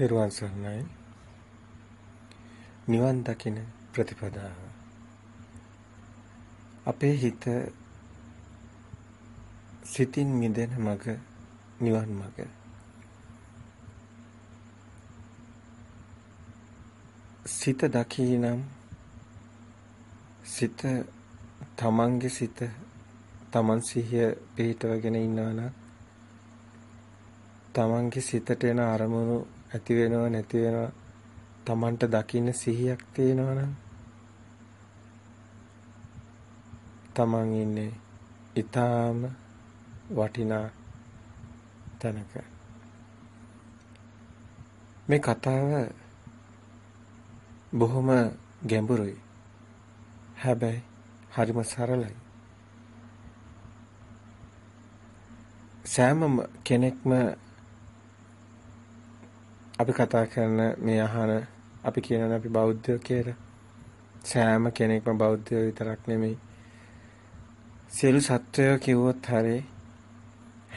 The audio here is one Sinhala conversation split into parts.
තෙරුවන් සරණයි. නිවන් දකින ප්‍රතිපදාව. අපේ හිත සිතින් මිදෙන මග නිවන් මග. සිත දකිනම් සිත තමන්ගේ සිත තමන් සිහිය පිහිටවගෙන ඉන්නවා නම් තමන්ගේ සිතට එන අරමුණු ඇති වෙනව නැති වෙනව. තමන්ට දකින්න සිහියක් තියෙනවා නම් තමන් ඉන්නේ ඊටාම වටිනා තැනක. මේ කතාව බොහොම ගැඹුරුයි. හැබැයි හරිම සරලයි. සෑම කෙනෙක්ම අපි කතා කරන මේ අහන අපි කියනනේ අපි බෞද්ධයෝ කියලා. සෑම කෙනෙක්ම බෞද්ධයෝ විතරක් නෙමෙයි. සියලු සත්වයෝ කිව්වොත් හරි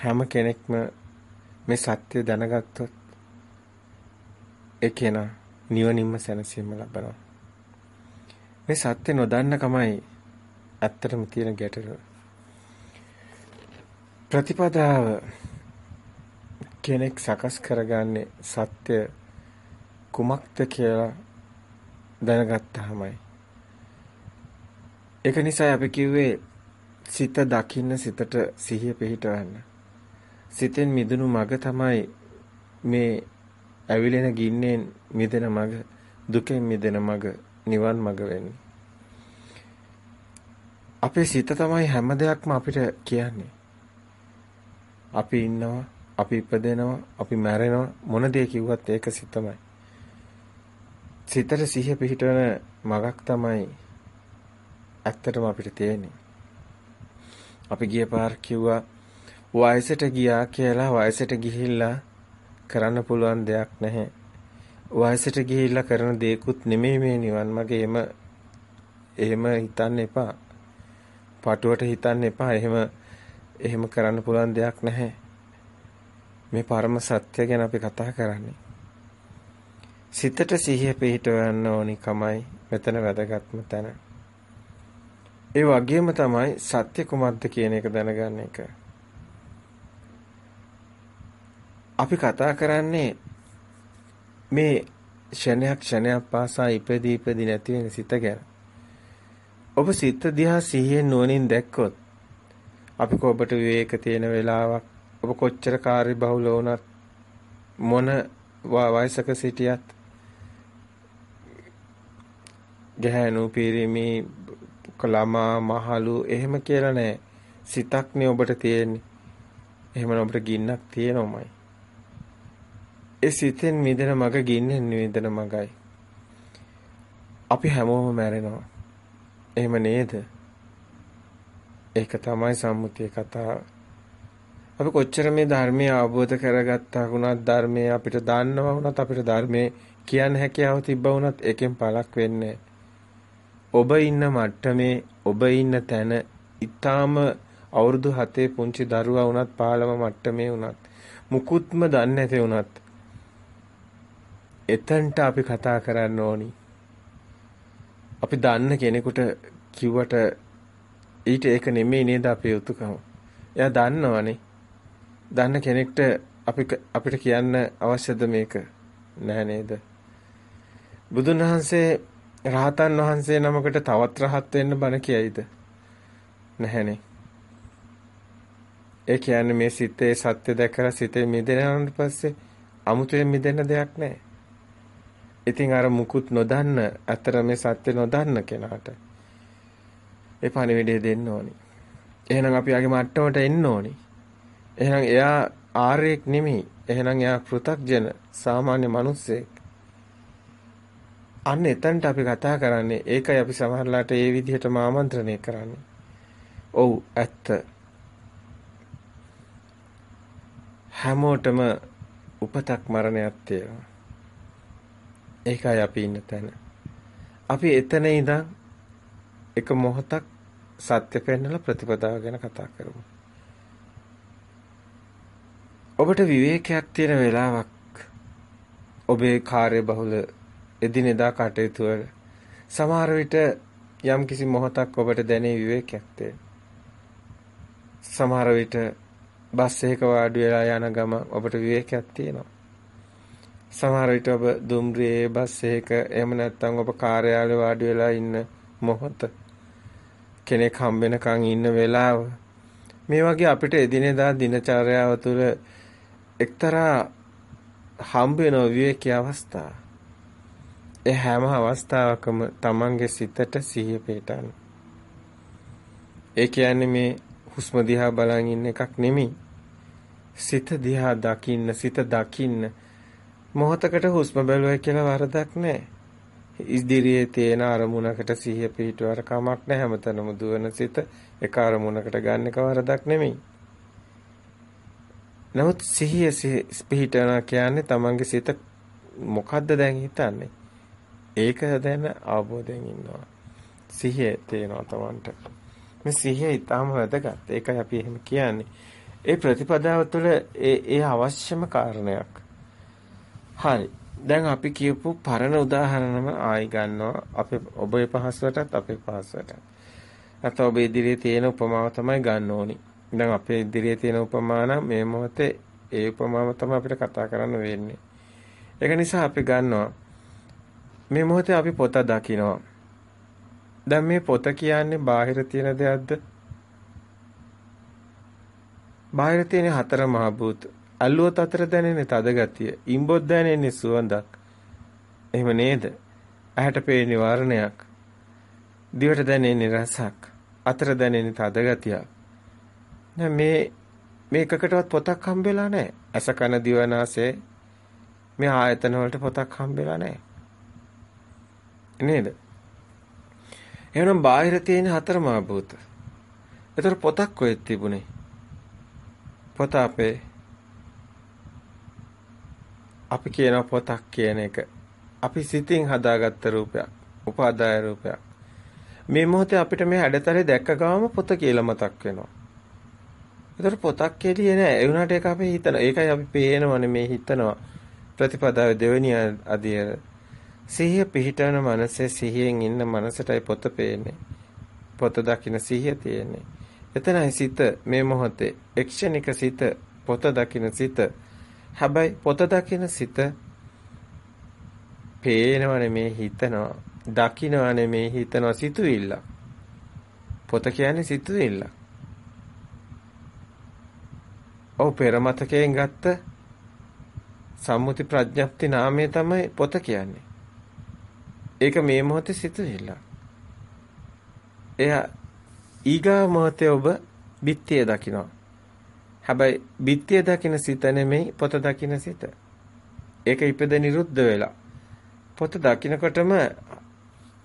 හැම කෙනෙක්ම මේ සත්‍ය දැනගත්තොත් ඒ කෙනා නිවනින්ම සැනසීම ලබනවා. මේ සත්‍ය නොදන්න කමයි ඇත්තටම තියෙන ගැටලුව. ප්‍රතිපදාව කෙනෙක් සකස් කරගන්නේ සත්‍ය කුමක්ද කියලා දැනගත්තාමයි. ඒක නිසා අපි කිව්වේ සිත දකින්න සිතට සිහිය පිහිටවන්න. සිතෙන් මිදුණු මග තමයි මේ ඇවිලෙන ගින්නෙන් මිදෙන මග, දුකෙන් මිදෙන මග, නිවන් මග වෙන්නේ. අපේ සිත තමයි හැම දෙයක්ම අපිට කියන්නේ. අපි ඉන්නවා අපි ඉපදෙනවා, අපි මැරෙනවා මොන දේ කිව්වත් ඒක සිතමයි. සිතට සිහිය පිහිටවන මගක් තමයි ඇත්තටම අපිට තියෙන්නේ. අපි ගිය පාර කිව්වා වයසට ගියා කියලා වයසට ගිහිල්ලා කරන්න පුළුවන් දෙයක් නැහැ. වයසට ගිහිල්ලා කරන දේකුත් නෙමෙයි මේ නිවන් මගේ එම එහෙම හිතන්න එපා. පටුවට හිතන්න එපා. එහෙම එහෙම කරන්න පුළුවන් දෙයක් නැහැ. මේ පරම සත්‍ය ගැන අපි කතා කරන්නේ. සිතට සිහිය පිහිටවන්න ඕනි කමයි මෙතන වැදගත්ම තැන. ඒ වගේම තමයි සත්‍ය කුමක්ද කියන එක දැනගන්න එක. අපි කතා කරන්නේ මේ ක්ෂණයක් ක්ෂණයක් පාසා ඉපදී ඉපදී නැති වෙන සිත ගැන. ඔබ සිත දිහා සිහියෙන් නුවණින් දැක්කොත් අපි කොබට විවේක තියෙන වෙලාවක් ඔබ කොච්චර කාර්ය බහුල වුණත් මොන වයසක සිටියත් ගැහැණු පිරිමි ළමා මහලු එහෙම කියලා නෑ. සිතක්නේ ඔබට තියෙන්නේ. එහෙමනම් ඔබට ගින්නක් තියෙනවමයි. ඒ සිතෙන් මිදෙන මග ගින්නෙන් මිදෙන මගයි. අපි හැමෝම මැරෙනවා. එහෙම නේද? ඒක තමයි සම්මුතිය කතාව අපි කොච්චර මේ ධර්මය අවබෝධ කරගත්තා වුණත් ධර්මය අපිට දන්නවා වුණත් අපිට ධර්මයේ කියන්න හැකියාව තිබ්බා වුණත් එකෙන් පළක් වෙන්නේ ඔබ ඉන්න මට්ටමේ ඔබ ඉන්න තැන ඊටාම අවුරුදු 7 පුංචි දරුවා වුණත් 15 මට්ටමේ වුණත් මුකුත්ම දන්නේ නැති වුණත් එතනට අපි කතා කරන්න ඕනි. අපි දන්න කෙනෙකුට කිව්වට ඊට ඒක නෙමෙයි නේද අපේ යුතුයකම. එයා දන්නවනේ. දන්න කෙනෙක්ට අපි අපිට කියන්න අවශ්‍යද මේක? නැහැ නේද? බුදුන් වහන්සේ රහතන් වහන්සේ නමකට තවත් රහත් වෙන්න බණ කියයිද? නැහැනේ. ඒ කියන්නේ මේ සිතේ සත්‍ය දැකලා සිතේ මිදෙනාන් පස්සේ අමුතුවෙන් මිදෙන්න දෙයක් නැහැ. ඉතින් අර මුකුත් නොදන්න අතර මේ සත්‍ය නොදන්න කෙනාට ඒ පණිවිඩය දෙන්න ඕනි. එහෙනම් අපි ආගේ මට්ටමට එන්න ඕනි. එහෙනම් එයා ආර්යෙක් නෙමෙයි. එහෙනම් එයා පෘ탁ජන සාමාන්‍ය මිනිස්සෙක්. අන්න එතනට අපි කතා කරන්නේ ඒකයි අපි සමහරලාට ඒ විදිහටම ආමන්ත්‍රණය කරන්නේ. ඔව් ඇත්ත. හැමෝටම උපතක් මරණයක් තියෙනවා. ඒකයි අපි ඉන්න තැන. අපි එතන ඉඳන් එක මොහොතක් සත්‍ය පෙන්නලා ප්‍රතිපදාව ගැන කතා කරමු. ඔබට විවේකයක් තියෙන වෙලාවක් ඔබේ කාර්ය බහුල එදිනෙදා කටයුතු වල සමහර විට යම් කිසි මොහොතක් ඔබට දැනේ විවේකයක් තේ. සමහර විට බස් එකක වාඩි වෙලා යන ගම ඔබට විවේකයක් තියෙනවා. සමහර විට ඔබ දුම්රියේ බස් එකක එහෙම නැත්නම් ඔබ කාර්යාලේ වාඩි වෙලා ඉන්න මොහොත කෙනෙක් හම්බෙනකන් ඉන්න වෙලාව මේ වගේ අපිට එදිනෙදා දිනචර්යාව තුළ එක්තරා හම්බ වෙන විවේකී අවස්ථා. ඒ හැම අවස්ථාවකම Tamange සිතට සිහිය පිටන්න. ඒ කියන්නේ මේ හුස්ම දිහා බලන් ඉන්න එකක් නෙමෙයි. සිත දිහා දකින්න, සිත දකින්න මොහොතකට හුස්ම බැලුවයි කියලා වරදක් නැහැ. ඉදිරියේ තියෙන අරමුණකට සිහිය පිහිටවර කමක් නැහැ හැමතැනම දුවන සිත එක අරමුණකට ගන්න එක වරදක් නෙමෙයි. නමුත් සිහිය පිහිටවන කියන්නේ තමන්ගේ සිත මොකද්ද දැන් හිතන්නේ? ඒක දැන අවබෝධයෙන් ඉන්නවා. සිහිය තේනවා තමන්ට. මේ සිහිය ඊටාම වැදගත්. ඒකයි අපි එහෙම කියන්නේ. ඒ ප්‍රතිපදාව තුළ ඒ ඒ අවශ්‍යම කාරණයක්. හරි. දැන් අපි කියපු පරණ උදාහරණම ආයි ගන්නවා අපේ ඔබේ පහසුවටත් අපේ පහසුවටත්. නැත්නම් ඔබ ඉදිරියේ තියෙන උපමාව තමයි ගන්න ඕනි. දැන් අපේ ඉදිරියේ තියෙන උපමා නම් මේ මොහොතේ ඒ උපමාව තමයි අපිට කතා කරන්න වෙන්නේ. ඒක නිසා අපි ගන්නවා මේ මොහොතේ අපි පොත දකිනවා. දැන් මේ පොත කියන්නේ බාහිර තියෙන දෙයක්ද? බාහිර තියෙන හතර මහ භූත අල්ලුවත් අතර දැනෙන තද ගතිය, ඉම්බොත් දැනෙන්නේ සුවඳක්. එහෙම නේද? ඇහැට පේන්නේ වර්ණයක්. දිවට දැනෙන්නේ රසක්. අතර දැනෙන්නේ තද ගතියක්. දැන් මේ මේකකටවත් පොතක් හම්බෙලා නැහැ. අස කන දිවනාසය මේ ආයතන වලට පොතක් හම්බෙලා නැහැ. නේද? එහෙනම් බාහිර තියෙන හතර මහ භූත. ඒතර පොතක් කොහෙද තිබුණේ? පොත අපේ අපි කියන පොතක් කියන එක අපි සිතින් හදාගත්ත රූපයක් උපාදාය රූපයක් මේ මොහොතේ අපිට මේ හැඩතලේ දැක්ක ගාම පොත කියලා මතක් වෙනවා ඒතර පොතක් එළියේ නෑ ඒ වුණාට ඒක අපි හිතන ඒකයි අපි පේනවනේ මේ හිතනවා ප්‍රතිපදාවේ දෙවෙනි අධියර සිහිය පිහිටවන මනසේ සිහියෙන් ඉන්න මනසටයි පොත පේන්නේ පොත දකින්න සිහිය තියෙන්නේ එතනයි සිත මේ මොහොතේ එක්ෂණික සිත පොත දකින්න සිත හැබැයි පොත දකින සිත පේනව නෙමේ හිතනවා. දකින්නව නෙමේ හිතනවා සිතුවිල්ල. පොත කියන්නේ සිතුවිල්ල. ඔව් පෙර මතකයෙන් ගත්ත සම්මුති ප්‍රඥප්ති නාමය තමයි පොත කියන්නේ. ඒක මේ මොහොතේ සිතුවිල්ල. එයා ඊගා මොහොතේ ඔබ බිත්තිය දකිනවා. හැබැයි බිත්තිය දකින සිත නෙමෙයි පොත දකින සිත. ඒක ඉපද නිරුද්ධ වෙලා. පොත දකිනකොටම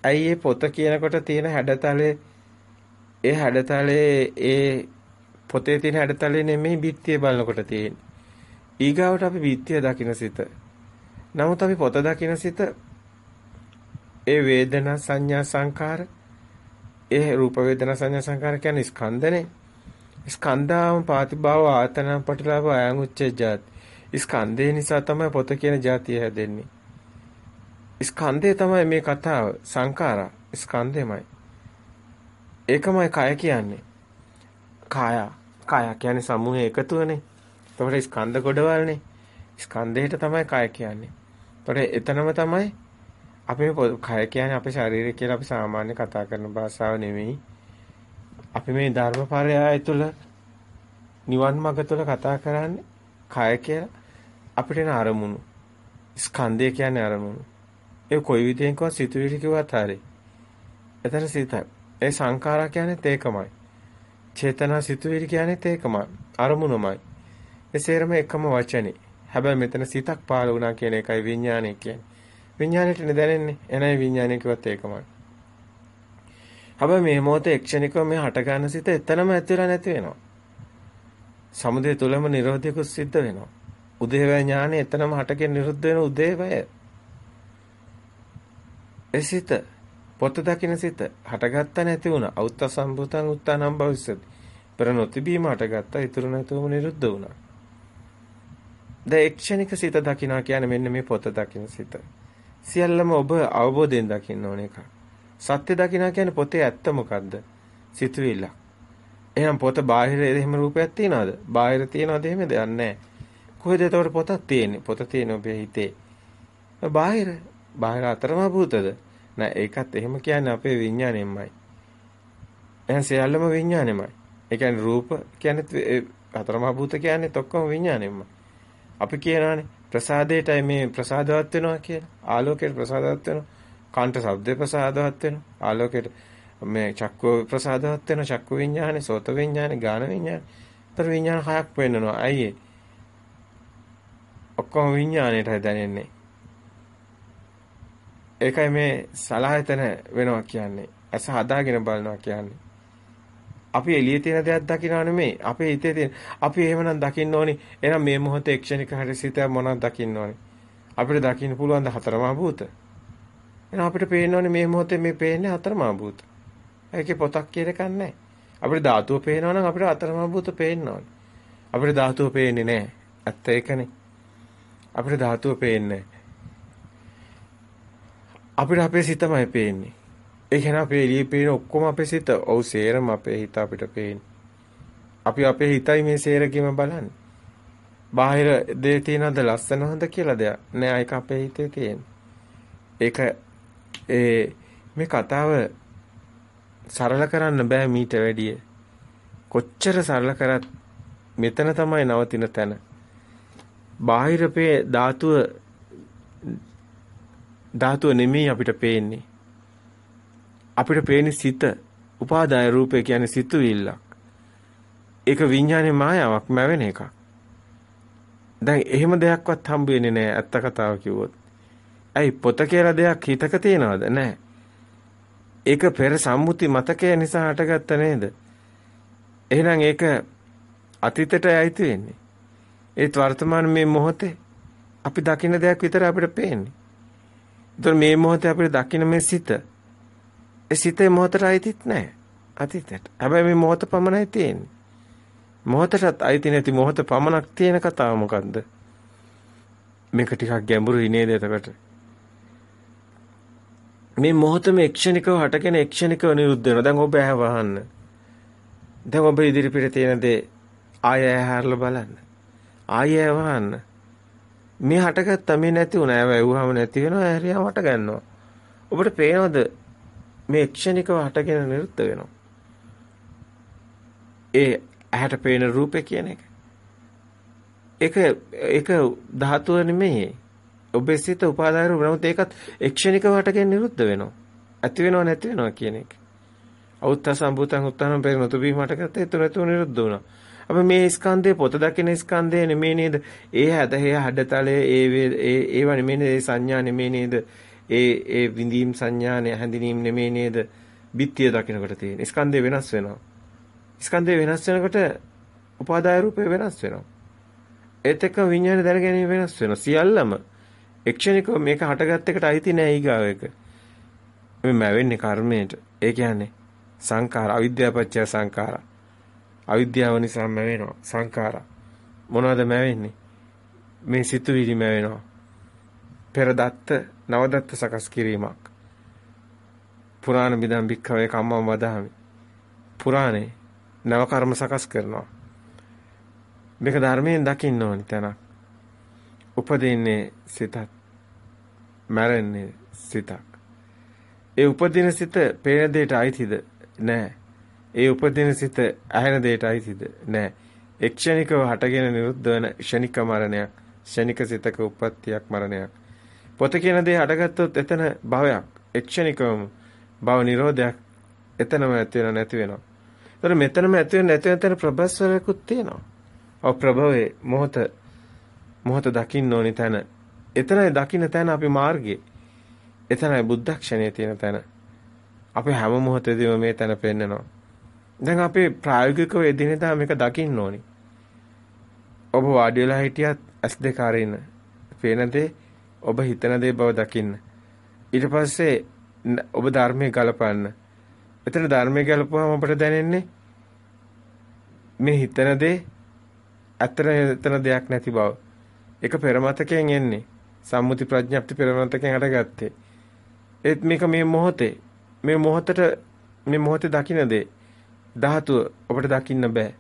ඇයි ඒ පොත කියනකොට තියෙන හැඩතලේ ඒ හැඩතලේ ඒ පොතේ තියෙන හැඩතලේ නෙමෙයි බිත්තිය බලනකොට තියෙන්නේ. ඊගාවට අපි බිත්තිය දකින සිත. නමුත් අපි පොත දකින සිත ඒ වේදනා සංඥා සංකාර ඒ රූප වේදනා සංඥා සංකාර කියන්නේ ස්කන්ධනේ. ස්කන්ධාම පාතිභාව ආතන පටිලාභ අයං උච්චේ ජාති. ස්කන්ධේ නිසා තමයි පොත කියන જાතිය හැදෙන්නේ. ස්කන්ධය තමයි මේ කතාව සංඛාරා ස්කන්ධෙමයි. ඒකමයි කය කියන්නේ. කාය කාය කියන්නේ සමූහය එකතුවනේ. එතකොට ස්කන්ධ ගොඩවල්නේ. ස්කන්ධයට තමයි කය කියන්නේ. එතකොට එතනම තමයි අපි කය කියන්නේ අපේ ශරීරය කියලා අපි සාමාන්‍ය කතා කරන භාෂාව නෙමෙයි. අපි මේ ධර්මපරයය තුළ නිවන් මඟ තුළ කතා කරන්නේ කය කියලා අපිට එන අරමුණු. ස්කන්ධය කියන්නේ අරමුණු. ඒ කොයි විදිහෙන්කවත් සිතුවිලි කිව්වත් හරි. එතන සිතයි. ඒ සංඛාරා කියන්නේත් ඒකමයි. චේතනා සිතුවිලි කියන්නේත් ඒකමයි. අරමුණමයි. ඒ සේරම එකම වචනේ. හැබැයි මෙතන සිතක් පහළ වුණා කියන එකයි විඥානය කියන්නේ. විඥාණයට දැනෙන්නේ. එනයි විඥානය කිව්වත් ඒකමයි. හැබැයි මේ මොහොතේ එක්ෂණිකව මේ හට ගන්න සිත එතනම ඇති වෙලා නැති වෙනවා. සමුදය තුලම නිරෝධයක සිද්ධ වෙනවා. උදේවැය ඥානෙ එතනම හටගෙන නිරුද්ධ වෙන උදේවැය. එසිත පොත දකින්න සිත හටගත්ත නැති වුණා. අවුත්ත සම්භූතං උත්තානම් භවිස්සති. පෙර නොතිබීම හටගත්ත ඉතුරු නැතුවම නිරුද්ධ වුණා. දැන් එක්ෂණික සිත දකිනා කියන්නේ මෙන්න මේ පොත දකින සිත. සියල්ලම ඔබ අවබෝධයෙන් දකින්න ඕන එක. සත්‍ය දකිනා කියන්නේ පොතේ ඇත්ත මොකද්ද? සිතුවිල්ල. එහෙනම් පොත බාහිර එහෙම රූපයක් තියනවද? බාහිර තියනවද එහෙම දෙයක් නැහැ. කොහෙද එතකොට පොතක් තියෙන්නේ? පොත තියෙන ඔබේ හිතේ. බාහිර බාහිර අතරම භූතද? නෑ ඒකත් එහෙම කියන්නේ අපේ විඥාණයෙන්මයි. එහෙනම් සියල්ලම විඥාණයමයි. ඒ කියන්නේ රූප කියන්නේ අතරම භූත කියන්නේ ඔක්කොම විඥාණයෙන්මයි. අපි කියනවානේ ප්‍රසාදයටයි මේ ප්‍රසාදවත් වෙනවා කියලා. ආලෝකයට ප්‍රසාදවත් වෙනවා. කාන්ට ශබ්ද ප්‍රසාදවත් වෙනවා. ආලෝකයට මේ චක්කු ප්‍රසාදවත් වෙනවා. චක්කු විඥානේ, සෝත විඥානේ, ගාන විඥානේ. තර විඥාන හයක් වෙන්නනවා. අයියේ. ඔක්කොම විඥාණයටයි දැනෙන්නේ. ඒකයි මේ සලආයතන වෙනවා කියන්නේ. ඇස හදාගෙන බලනවා කියන්නේ. අපි එළියේ තියෙන දෙයක් දකිනා නෙමෙයි. අපේ හිතේ තියෙන. අපි එහෙමනම් දකින්න ඕනි. එහෙනම් මේ මොහොතේ ක්ෂණික හරි සිත මොනවද දකින්න ඕනි? අපිට දකින්න පුළුවන් ද හතරමා භූත. එහෙනම් අපිට පේන්න ඕනේ මේ මොහොතේ මේ පේන්නේ හතරමා භූත. ඒකේ පොතක් කියලා එකක් නැහැ. අපිට ධාතුව පේනවා නම් අපිට හතරමා භූත පේන්න ඕනේ. අපිට ධාතුව පේන්නේ නැහැ. ඇත්ත ඒකනේ. අපිට ධාතුව පේන්නේ අපිට අපේ සිතමයි පේන්නේ. ඒ කියන්නේ අපේ එළියේ පේන ඔක්කොම අපේ සිත. ඔව් සේරම අපේ හිත අපිට පේන්නේ. අපි අපේ හිතයි මේ සේරකෙම බලන්නේ. බාහිර දේ තියනද ලස්සන හොඳ කියලා දෙයක්. නෑ ඒක අපේ හිතේ තියෙන. ඒක ඒ මේ කතාව සරල කරන්න බෑ මීට වැඩිය. කොච්චර සරල කරත් මෙතන තමයි නවතින තැන. බාහිරපේ ධාතුව ධාතුව නෙමෙයි අපිට පේන්නේ. අපිට පේන්නේ සිත. උපාදාය රූපේ කියන්නේ සිතුවිල්ලක්. ඒක විඥානේ මායාවක් මැවෙන එකක්. දැන් එහෙම දෙයක්වත් හම්බ වෙන්නේ නැහැ ඇත්ත කතාව කිව්වොත්. ඇයි පොත කියලා දෙයක් හිතක තියනවද? නැහැ. ඒක පෙර සම්මුති මතකය නිසා හටගත්ත නේද? එහෙනම් ඒක අතීතයට ඇයිති වෙන්නේ. ඒත් වර්තමාන මේ මොහොතේ අපි දකින්න දෙයක් විතර අපිට පේන්නේ. ඒතර මේ මොහොතේ අපිට දකින්න මේ සිත ඒ සිතේ මොහොතට අයිතිත් නැහැ. අතීතයට. හැබැයි මේ මොහොත පමණයි තියෙන්නේ. මොහොතටත් අයිති නැති මොහොත පමණක් තියෙන කතාව මොකද්ද? මේක ටිකක් ගැඹුරුයි නේද එතකොට? මේ මොහොතම එක්ෂණිකව හටගෙන එක්ෂණිකව නිරුද්ධ වෙනවා. දැන් ඔබ ඇහ වහන්න. දැන් ඔබ ඉදිරිපිට තියෙන දේ ආය ඇහැරලා බලන්න. ආය වහන්න. මේ හටගත්ත මේ නැති වුණා. ඇවුවාම නැති වෙනවා. ඇහැරියාම හට ගන්නවා. ඔබට පේනවද මේ ක්ෂණිකව හටගෙන නිරුද්ධ වෙනවා. ඒ ඇහැට පේන රූපේ කියන එක. ඒක ඒක ධාතුව නෙමෙයි. ඔබේ සිත උපාදාය රූප නමුත් ඒකත් ක්ෂණිකව හටගෙන නිරුද්ධ වෙනවා. ඇති වෙනව නැති වෙනව කියන එක. අවුත්ත සම්භූතං උත්තරම් පෙරන තුබී මටකට ඒතර නැතුව නිරුද්ධ වුණා. අපි මේ ස්කන්ධේ පොත දකින ස්කන්ධේ නෙමෙයි නේද? ඒ හැද හේ හඩතලයේ ඒ ඒ ඒව නෙමෙයි නේද? සංඥා නෙමෙයි නේද? ඒ ඒ විඳීම් සංඥානය හැඳිනීම් නෙමෙයි නේද? බිත්තිය දකින්නකොට තියෙන. ස්කන්ධය වෙනස් වෙනවා. ස්කන්ධය වෙනස් වෙනකොට උපාදාය රූපේ වෙනස් වෙනවා. ඒත් එක්ක විඤ්ඤාණය දැන ගැනීම වෙනස් වෙනවා. සියල්ලම එක්ෂණිකව මේක හටගත් එකට අයිති නෑ ඊගාව එක. මේ මැවෙන්නේ කර්මයට. ඒ කියන්නේ සංඛාර අවිද්‍යාපච්චය සංඛාර. අවිද්‍යාව නිසා මැවෙනවා සංඛාර. මොනවද මැවෙන්නේ? මේ සිතුවිලි මැවෙනවා. පෙර දත්ත නවදත්ත සකස් කිරීමක්. පුරාණ බිදම් භික්ඛවේ කම්මම් වදාමි. පුරාණේ නව කර්ම සකස් කරනවා. මේක ධර්මයෙන් දකින්න ඕනි තැනක්. උපදින්නේ සිතත්. මැරෙන්නේ සිතක්. ඒ උපදින සිත පේන දෙයට අයිතිද? නෑ. ඒ උපදින සිත ඇහෙන දෙයට අයිතිද? නෑ. එක්ෂණිකව හටගෙන නිරුද්ධ වෙන ක්ෂණික මරණයක්, ක්ෂණික සිතක උප්පත්තියක් මරණයක්. පොත කියන දේ හටගත්තොත් එතන භවයක් එක්ෂණිකවම භව නිරෝධයක් එතනම ඇති වෙනව නැති වෙනවා. ඒතර මෙතනම ඇති වෙන නැති වෙන තැන ප්‍රබස්වරකුත් තියෙනවා. ඔව් ප්‍රභවයේ මොහත මොහත දකින්න ඕනි තැන. එතනයි දකින්න තැන අපි මාර්ගයේ. එතනයි බුද්ධක්ෂණයේ තියෙන තැන. අපි හැම මොහොතේදීම මේ තැන පෙන්නනවා. දැන් අපි ප්‍රායෝගිකව එදිනෙදා මේක දකින්න ඕනි. ඔබ වාඩි වෙලා හිටියත් S2 අරින්න. පේන දේ ඔබ හිතන දේ බව දකින්න. ඊට පස්සේ ඔබ ධර්මයේ ගලපන්න. එතන ධර්මයේ ගලපුවම අපට දැනෙන්නේ මේ හිතන දේ ඇත්තට එතන දෙයක් නැති බව. ඒක පෙරමතකයෙන් එන්නේ. සම්මුති ප්‍රඥප්ති පෙරමතකයෙන් හටගත්තේ. ඒත් මේක මේ මොහොතේ මේ මොහොතට මේ මොහොතේ දකින්න දේ ධාතුව ඔබට දකින්න බෑ.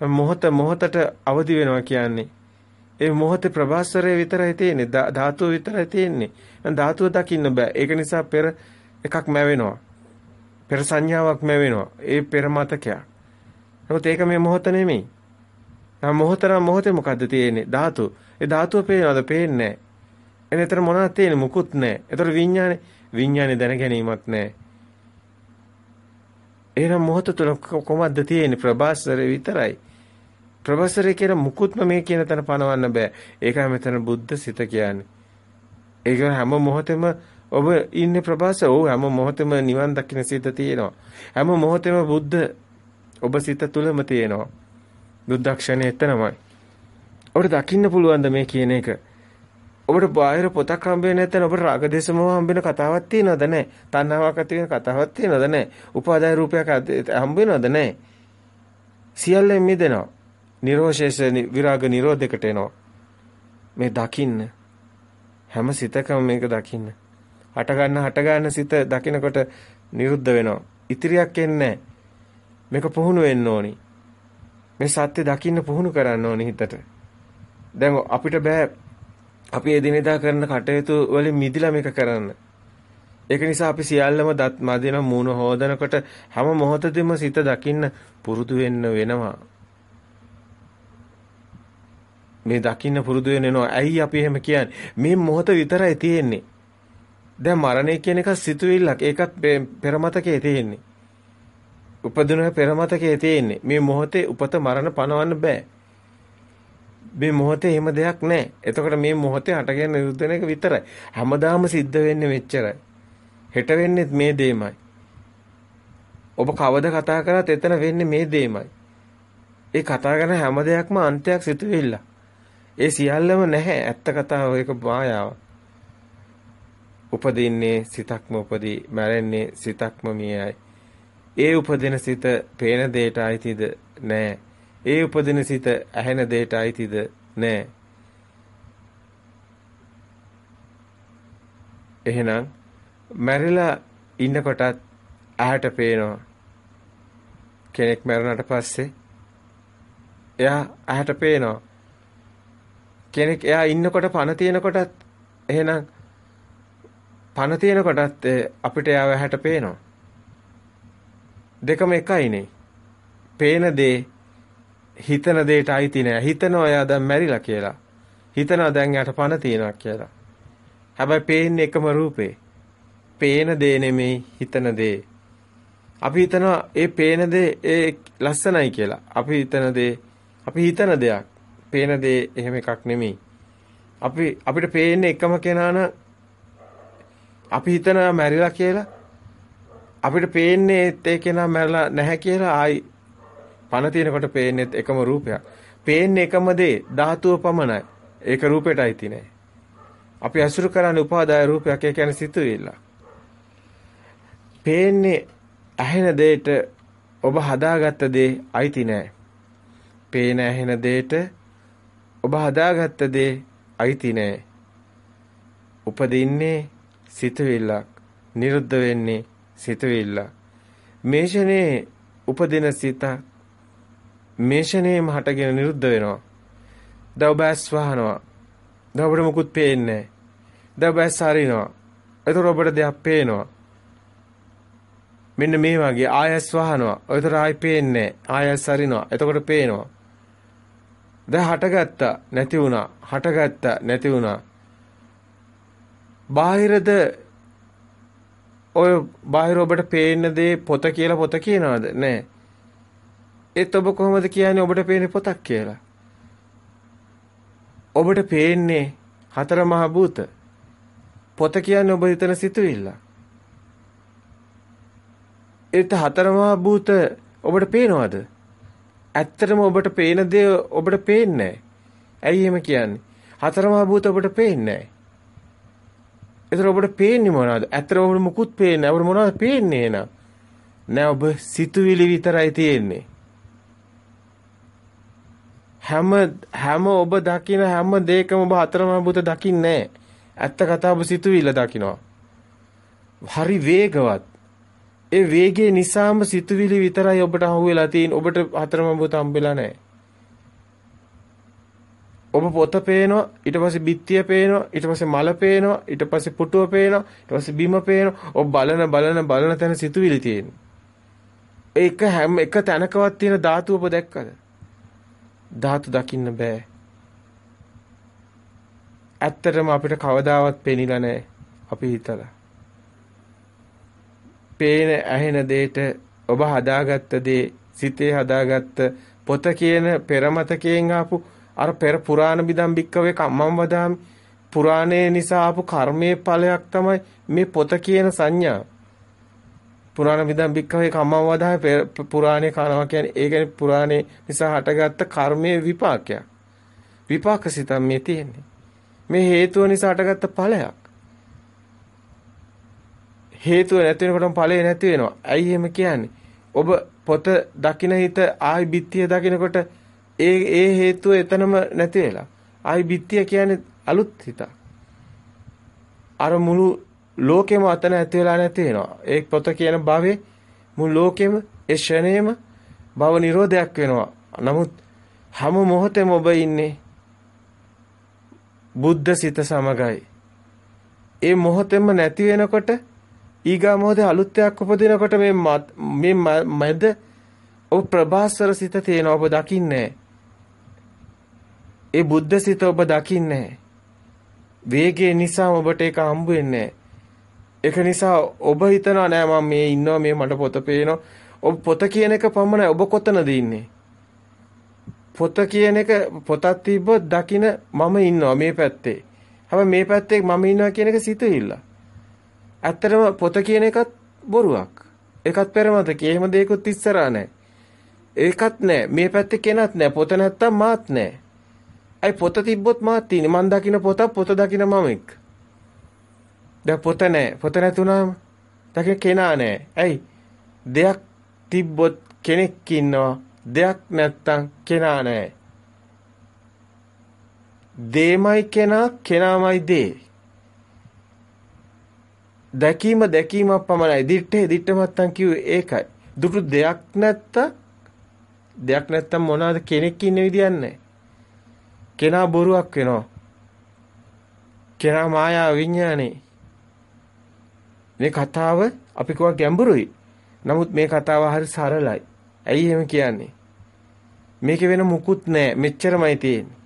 මොහොත මොහොතට අවදි වෙනවා කියන්නේ ඒ මොහොතේ ප්‍රභාස්වරය විතරයි තියෙන්නේ ධාතුව විතරයි තියෙන්නේ. ධාතුව දකින්න බෑ. ඒක නිසා පෙර එකක් මැවෙනවා. පෙර සංඥාවක් මැවෙනවා. ඒ පෙර මතකයක්. නමුත් ඒක මේ මොහොත නෙමෙයි. නම් මොහොතර මොහොතේ මොකද්ද තියෙන්නේ? ධාතු. ඒ ධාතුව පේනවද? පේන්නේ නැහැ. එනතර මොනවද තියෙන්නේ? මුකුත් නැහැ. ඒතර විඥානේ විඥානේ දැන ගැනීමක් නැහැ. එහෙනම් මොහොත තුළ කොහොමද තියෙන්නේ? ප්‍රභාස්වරය විතරයි. ප්‍රභාස්වරය කියන මුකුත්ම මේ කියන තැන පනවන්න බෑ. ඒකයි මෙතන බුද්ධ සිත කියන්නේ. ඒක හැම මොහොතෙම ඔබ ඉන්නේ ප්‍රභාස්වර. ඔව් හැම මොහොතෙම නිවන් දකින්න සිත තියෙනවා. හැම මොහොතෙම බුද්ධ ඔබ සිත තුළම තියෙනවා. බුද්ධක්ෂණය එතනමයි. ඔබට දකින්න පුළුවන්ද මේ කියන එක? ඔබට බාහිර පොතක් හම්බෙන්නේ නැත්නම් ඔබට රාගදේශමව හම්බෙන කතාවක් තියෙනවද නැහැ? තණ්හාවක් ඇති වෙන කතාවක් තියෙනවද නැහැ? උපාදාය රූපයක් හම්බ වෙනවද නැහැ? සියල්ලෙන් මිදෙනවා. නිරෝෂේෂ විරාග නිරෝධයකට එනවා. මේ දකින්න හැම සිතකම මේක දකින්න. හට ගන්න හට ගන්න සිත දකිනකොට නිරුද්ධ වෙනවා. ඉතිරියක් එන්නේ මේක පුහුණු වෙන්න ඕනි. මේ සත්‍ය දකින්න පුහුණු කරන්න ඕනි හිතට. දැන් අපිට බෑ අපි එදිනෙදා කරන කටයුතු වලින් මිදිලා මේක කරන්න. ඒක නිසා අපි සියල්ලම දත් මදින මූණ හොදනකොට හැම මොහොතෙදිම සිත දකින්න පුරුදු වෙන්න වෙනවා. මේ දකින්න පුරුදු වෙනවා. ඇයි අපි එහෙම කියන්නේ? මේ මොහොත විතරයි තියෙන්නේ. දැන් මරණය කියන එක සිතුවිල්ලක්. ඒකත් පෙරමතකයේ තියෙන්නේ. උපදින පෙරමතකයේ තියෙන්නේ. මේ මොහොතේ උපත මරණ පනවන්න බෑ. මේ මොහොතේ එහෙම දෙයක් නැහැ. එතකොට මේ මොහොතේ හටගෙන නිරුද්ධ වෙන එක විතරයි. හැමදාම සිද්ධ වෙන්නේ මෙච්චරයි. හෙට වෙන්නේ මේ දෙයමයි. ඔබ කවද කතා කරත් එතන වෙන්නේ මේ දෙයමයි. ඒ කතා කරන හැම දෙයක්ම අන්තයක් සිතුවිල්ල. ඒ සියල්ලම නැහැ. ඇත්ත කතාව ඒක මායාව. උපදින්නේ සිතක්ම උපදී, මැරෙන්නේ සිතක්ම මියයි. ඒ උපදින සිත පේන දෙයට අයිතිද නැහැ. ඒ උපදින සිත ඇහෙන දෙයට අයිතිද නෑ. එහෙනම් මැරිලා ඉන්නකොටත් ඇහැට පේනවා. කෙනෙක් මැරුණාට පස්සේ එයා ඇහැට පේනවා. කෙනෙක් එයා ඉන්නකොට පණ තියෙනකොටත් එහෙනම් පණ තියෙනකොටත් අපිට එයාව ඇහැට පේනවා. දෙකම එකයිනේ. පේන දේ හිතන දෙයට අයිති නෑ. හිතනවා එයා දැන් මැරිලා කියලා. හිතනවා දැන් යට පණ තියනවා කියලා. හැබැයි පේන්නේ එකම රූපේ. පේන දේ නෙමෙයි හිතන දේ. අපි හිතනවා ඒ පේන දේ ඒ ලස්සනයි කියලා. අපි හිතන දේ අපි හිතන දෙයක්. පේන දේ එහෙම එකක් නෙමෙයි. අපි අපිට පේන්නේ එකම කෙනා අපි හිතනවා මැරිලා කියලා. අපිට පේන්නේ ඒ කෙනා මැරලා නැහැ කියලා ආයි පණ තියෙනකොට පේන්නේ එකම රූපයක්. පේන්නේ එකම දේ ධාතුව පමණයි. ඒක රූපෙට අයිති නෑ. අපි අසුරු කරන්නේ උපාදාය රූපයක් ඒ කියන්නේ සිතුවිල්ල. පේන්නේ ඇහෙන දෙයට ඔබ හදාගත්ත දේ අයිති නෑ. පේන ඇහෙන දෙයට ඔබ හදාගත්ත දේ අයිති නෑ. උපදින්නේ සිතුවිල්ලක්. නිරුද්ධ වෙන්නේ සිතුවිල්ලක්. මේෂනේ උපදින සිතක් මේෂණේම හටගෙන නිරුද්ධ වෙනවා. දැන් ඔබ ඇස් වහනවා. දැන් ඔබට මුකුත් පේන්නේ නැහැ. දැන් ඔබ ඇස් අරිනවා. එතකොට ඔබට දෙයක් පේනවා. මෙන්න මේ වගේ ආයස් වහනවා. එතකොට ආයි පේන්නේ නැහැ. ආයස් අරිනවා. එතකොට පේනවා. දැන් හටගත්තා නැති වුණා. හටගත්තා නැති වුණා. බාහිරද ඔය බාහිර ඔබට පේන දේ පොත කියලා පොත කියනවද? නැහැ. ඒත් ඔබ කොහොමද කියන්නේ ඔබට පේන්නේ පොතක් කියලා? ඔබට පේන්නේ හතර මහා භූත. පොත කියන්නේ ඔබ හිතන සිතුවිල්ල. ඒත් හතර මහා භූත ඔබට පේනවද? ඇත්තටම ඔබට පේන දේ ඔබට පේන්නේ ඇයි එහෙම කියන්නේ? හතර මහා භූත ඔබට පේන්නේ නැහැ. ඒතර ඔබට පේන්නේ මොනවද? ඇත්තට ඔබට මුකුත් පේන්නේ නැහැ. ඔබට මොනවද පේන්නේ එහෙනම්? නෑ ඔබ සිතුවිලි විතරයි තියෙන්නේ. හැම හැම ඔබ දකින හැම දෙයකම ඔබ හතරම බුත දකින්නේ ඇත්ත කතාව සිතුවිල්ල දකිනවා. හරි වේගවත්. ඒ වේගය නිසාම සිතුවිලි විතරයි ඔබට අහුවෙලා තියෙන. ඔබට හතරම බුත හම්බෙලා නැහැ. ඔබ පොත පේනවා ඊට පස්සේ බිත්තිය පේනවා ඊට පස්සේ මල පේනවා ඊට පස්සේ පුටුව පේනවා ඊට පස්සේ බිම පේනවා ඔබ බලන බලන බලන තැන සිතුවිලි තියෙනවා ඒක හැම එක තැනකවත් තියෙන ධාතු ඔබ දැක්කද ධාතු දකින්න බෑ. ඇත්තටම අපිට කවදාවත් පෙනිලා නැහැ අපි හිතලා. පේන ඇහෙන දෙයට ඔබ හදාගත්ත දේ සිතේ හදාගත්ත පොත කියන පෙරමතකයෙන් ආපු අර පෙර පුරාණ බිදම් බික්කවේ කම්මම් වදාමි. පුරාණේ නිසා ආපු කර්මයේ ඵලයක් තමයි මේ පොත කියන සංඥා. පුරාණ බිදම් බික්කවේ කම්මම් වදාමි පුරාණේ කනවා කියන්නේ ඒ කියන්නේ පුරාණේ නිසා හටගත්ත කර්මයේ විපාකයක්. විපාකසිතම් මේ තියෙන්නේ. මේ හේතුව නිසා හටගත්ත ඵලයක්. හේතුව නැති වෙනකොටම ඵලය නැති වෙනවා. ඇයි එහෙම කියන්නේ? ඔබ පොත දකින්න හිත ආයි බිත්තිය දකින්නකොට ඒ ඒ හේතුව එතනම නැති වෙලා. ආයි බිත්තිය කියන්නේ අලුත් හිතක්. අර මුළු ලෝකෙම අතන ඇති වෙලා නැති වෙනවා. ඒ පොත කියන භවයේ මුළු ලෝකෙම ඒ ෂණේම භව නිරෝධයක් වෙනවා. නමුත් හැම මොහොතෙම ඔබ ඉන්නේ බුද්ධ සිත සමගයි. ඒ මොහොතෙම නැති වෙනකොට ඊගා මොහොතේ අලුත්යක් උපදිනකොට මේ මේ මැද ඔබ ප්‍රභාස්වර සිත තියෙන ඔබ දකින්නේ ඒ බුද්ධ සිත ඔබ දකින්නේ වේගය නිසා ඔබට ඒක හම්බ වෙන්නේ ඒක නිසා ඔබ හිතනවා නෑ මම මේ ඉන්නවා මේ මට පොත පේනවා. ඔබ පොත කියන එක පමණයි ඔබ කොතනද ඉන්නේ? පොත කියන එක පොතක් තිබ්බොත් දකින මම ඉන්නවා මේ පැත්තේ. හැබැයි මේ පැත්තේ මම ඉන්නවා කියන එක සිතුවිල්ල. ඇත්තටම පොත කියන එකත් බොරුවක්. ඒකත් පෙරමතකේ එහෙම දෙයක්වත් ඉස්සරහා නැහැ ඒකත් නැහැ මේ පැත්තේ කෙනත් නැහැ පොත නැත්තම් මාත් නැහැ අයි පොත තිබ්බොත් මාත් තියෙන්නේ. මං දකින්න පොතක් පොත දකින්න මම එක්ක. දැන් පොත නැහැ. පොත නැතුණාම දකින්න කෙනා නැහැ. ඇයි? දෙයක් තිබ්බොත් කෙනෙක් ඉන්නවා. දෙයක් නැත්තම් කෙනා නැහැ. දේමයි කෙනා කෙනාමයි දේ. දැකීම දැකීමක් පමණයි. දිත්තේ දිත්තමත්තන් කිව්වේ ඒකයි. දුටු දෙයක් නැත්තම් දෙයක් නැත්තම් මොනවාද කෙනෙක් ඉන්න විදියක් නැහැ. කෙනා බොරුවක් වෙනවා. කෙනා මායා විඥානේ. මේ කතාව අපි කව ගැඹුරුයි. නමුත් මේ කතාව හරි සරලයි. ඇයි එහෙම කියන්නේ? මේකේ වෙන මුකුත් නැහැ. මෙච්චරමයි තියෙන්නේ.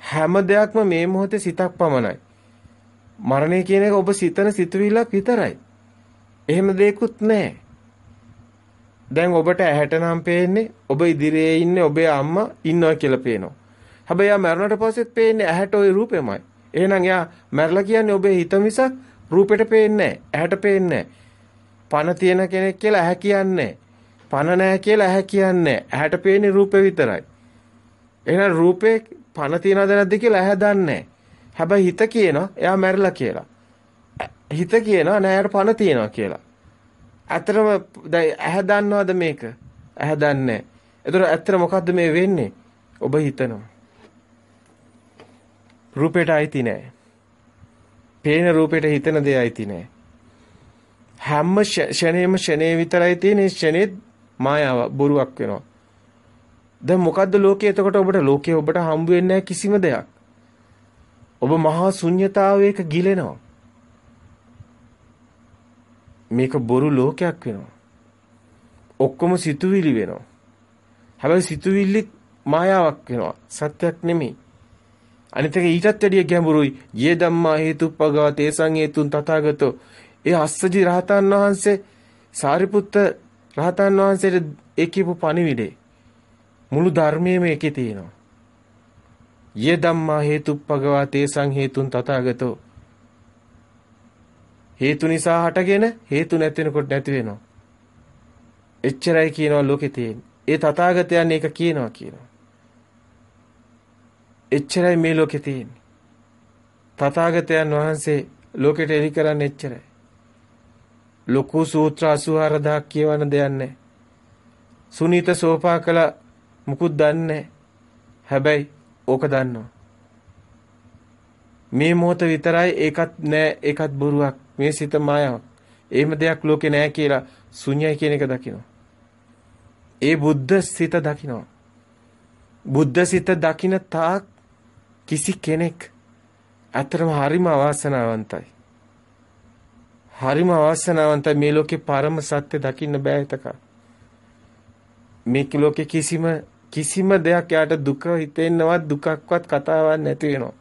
හැම දෙයක්ම මේ මොහොතේ සිතක් පමණයි. මරණය කියන එක ඔබ සිතන සිතුවිල්ලක් විතරයි. එහෙම දෙයක්වත් නැහැ. දැන් ඔබට ඇහැට නම් පේන්නේ ඔබ ඉදිරියේ ඉන්නේ ඔබේ අම්මා ඉන්නවා කියලා පේනවා. හැබැයි යා මැරුණට පස්සෙත් පේන්නේ ඇහැට ওই රූපෙමයි. එහෙනම් එයා මැරලා කියන්නේ ඔබේ හිත මිසක් රූපෙට පේන්නේ නැහැ. ඇහැට පේන්නේ පන තියෙන කෙනෙක් කියලා ඇහැ කියන්නේ පන නැහැ කියලා ඇහැ කියන්නේ ඇහැට පේන්නේ රූපේ විතරයි. එහෙනම් රූපේ පන තියනවද නැද්ද කියලා ඇහැ දන්නේ හැබැයි හිත කියනවා එයා මැරිලා කියලා. හිත කියනවා නෑ යාට පන තියනවා කියලා. ඇත්තටම දැන් ඇහැ දන්නවද මේක? ඇහැ දන්නේ. ඒතර ඇත්තට මොකද්ද මේ වෙන්නේ? ඔබ හිතනවා. රූපයට අයිති නෑ. පේන රූපයට හිතන දේ අයිති නෑ. හැම ෂණේම ෂණේ විතරයි තියෙන ෂණේ මායාව බොරුවක් වෙනවා. දැන් මොකද්ද ලෝකේ එතකොට ඔබට ලෝකේ ඔබට හම්බ වෙන්නේ කිසිම දෙයක්. ඔබ මහා ශුන්්‍යතාවයක ගිලෙනවා. මේක බොරු ලෝකයක් වෙනවා. ඔක්කොම සිතුවිලි වෙනවා. හැබැයි සිතුවිලි මායාවක් වෙනවා. සත්‍යක් නෙමෙයි. අනිත් එක ඊටත් වැඩිය ගැඹුරුයි. යේ ධම්මා හේතුප්පගා තේසං හේතුන් තථාගතෝ. ඒ අස්සජි රහතන් වහන්සේ සාරිපුත්ත රහතන් වහන්සේට ඒ කියපු පණිවිඩේ මුළු ධර්මයේම එකේ තියෙනවා. යේ ධම්මා හේතුප්පගා තේසං හේතුන් තථාගතෝ. හේතු නිසා හටගෙන හේතු නැති වෙනකොට නැති වෙනවා. එච්චරයි කියනවා ලෝකේ තියෙන්නේ. ඒ තථාගතයන් ඒක කියනවා කියනවා. එච්චරයි මේ ලෝකේ තියෙන්නේ. තථාගතයන් වහන්සේ ලෝකෙට එලි කරන්නේ එච්චරයි. ලොකු සූත්‍ර 84000ක් කියවන දෙයක් නැහැ. සුනීත සෝපාකල මුකුත් දන්නේ හැබැයි ඕක දන්නවා. මේ මොහොත විතරයි ඒකත් නෑ ඒකත් බොරුවක්. මේ සිත මායාවක්. එහෙම දෙයක් ලෝකේ නෑ කියලා ශුන්‍යයි කියන එක දකිනවා. ඒ බුද්ධ සිත දකිනවා. බුද්ධ සිත දකින තාක් කිසි කෙනෙක් අතරම හරිම අවාසනාවන්තයි. හරිම අවාසනාවන්තයි මේ ලෝකේ පරම සත්‍ය දකින්න බෑ එතක. මේ ලෝකේ කිසිම කිසිම දෙයක් යාට දුක හිතෙන්නවත් දුකක්වත් කතාවක් නැති වෙනවා.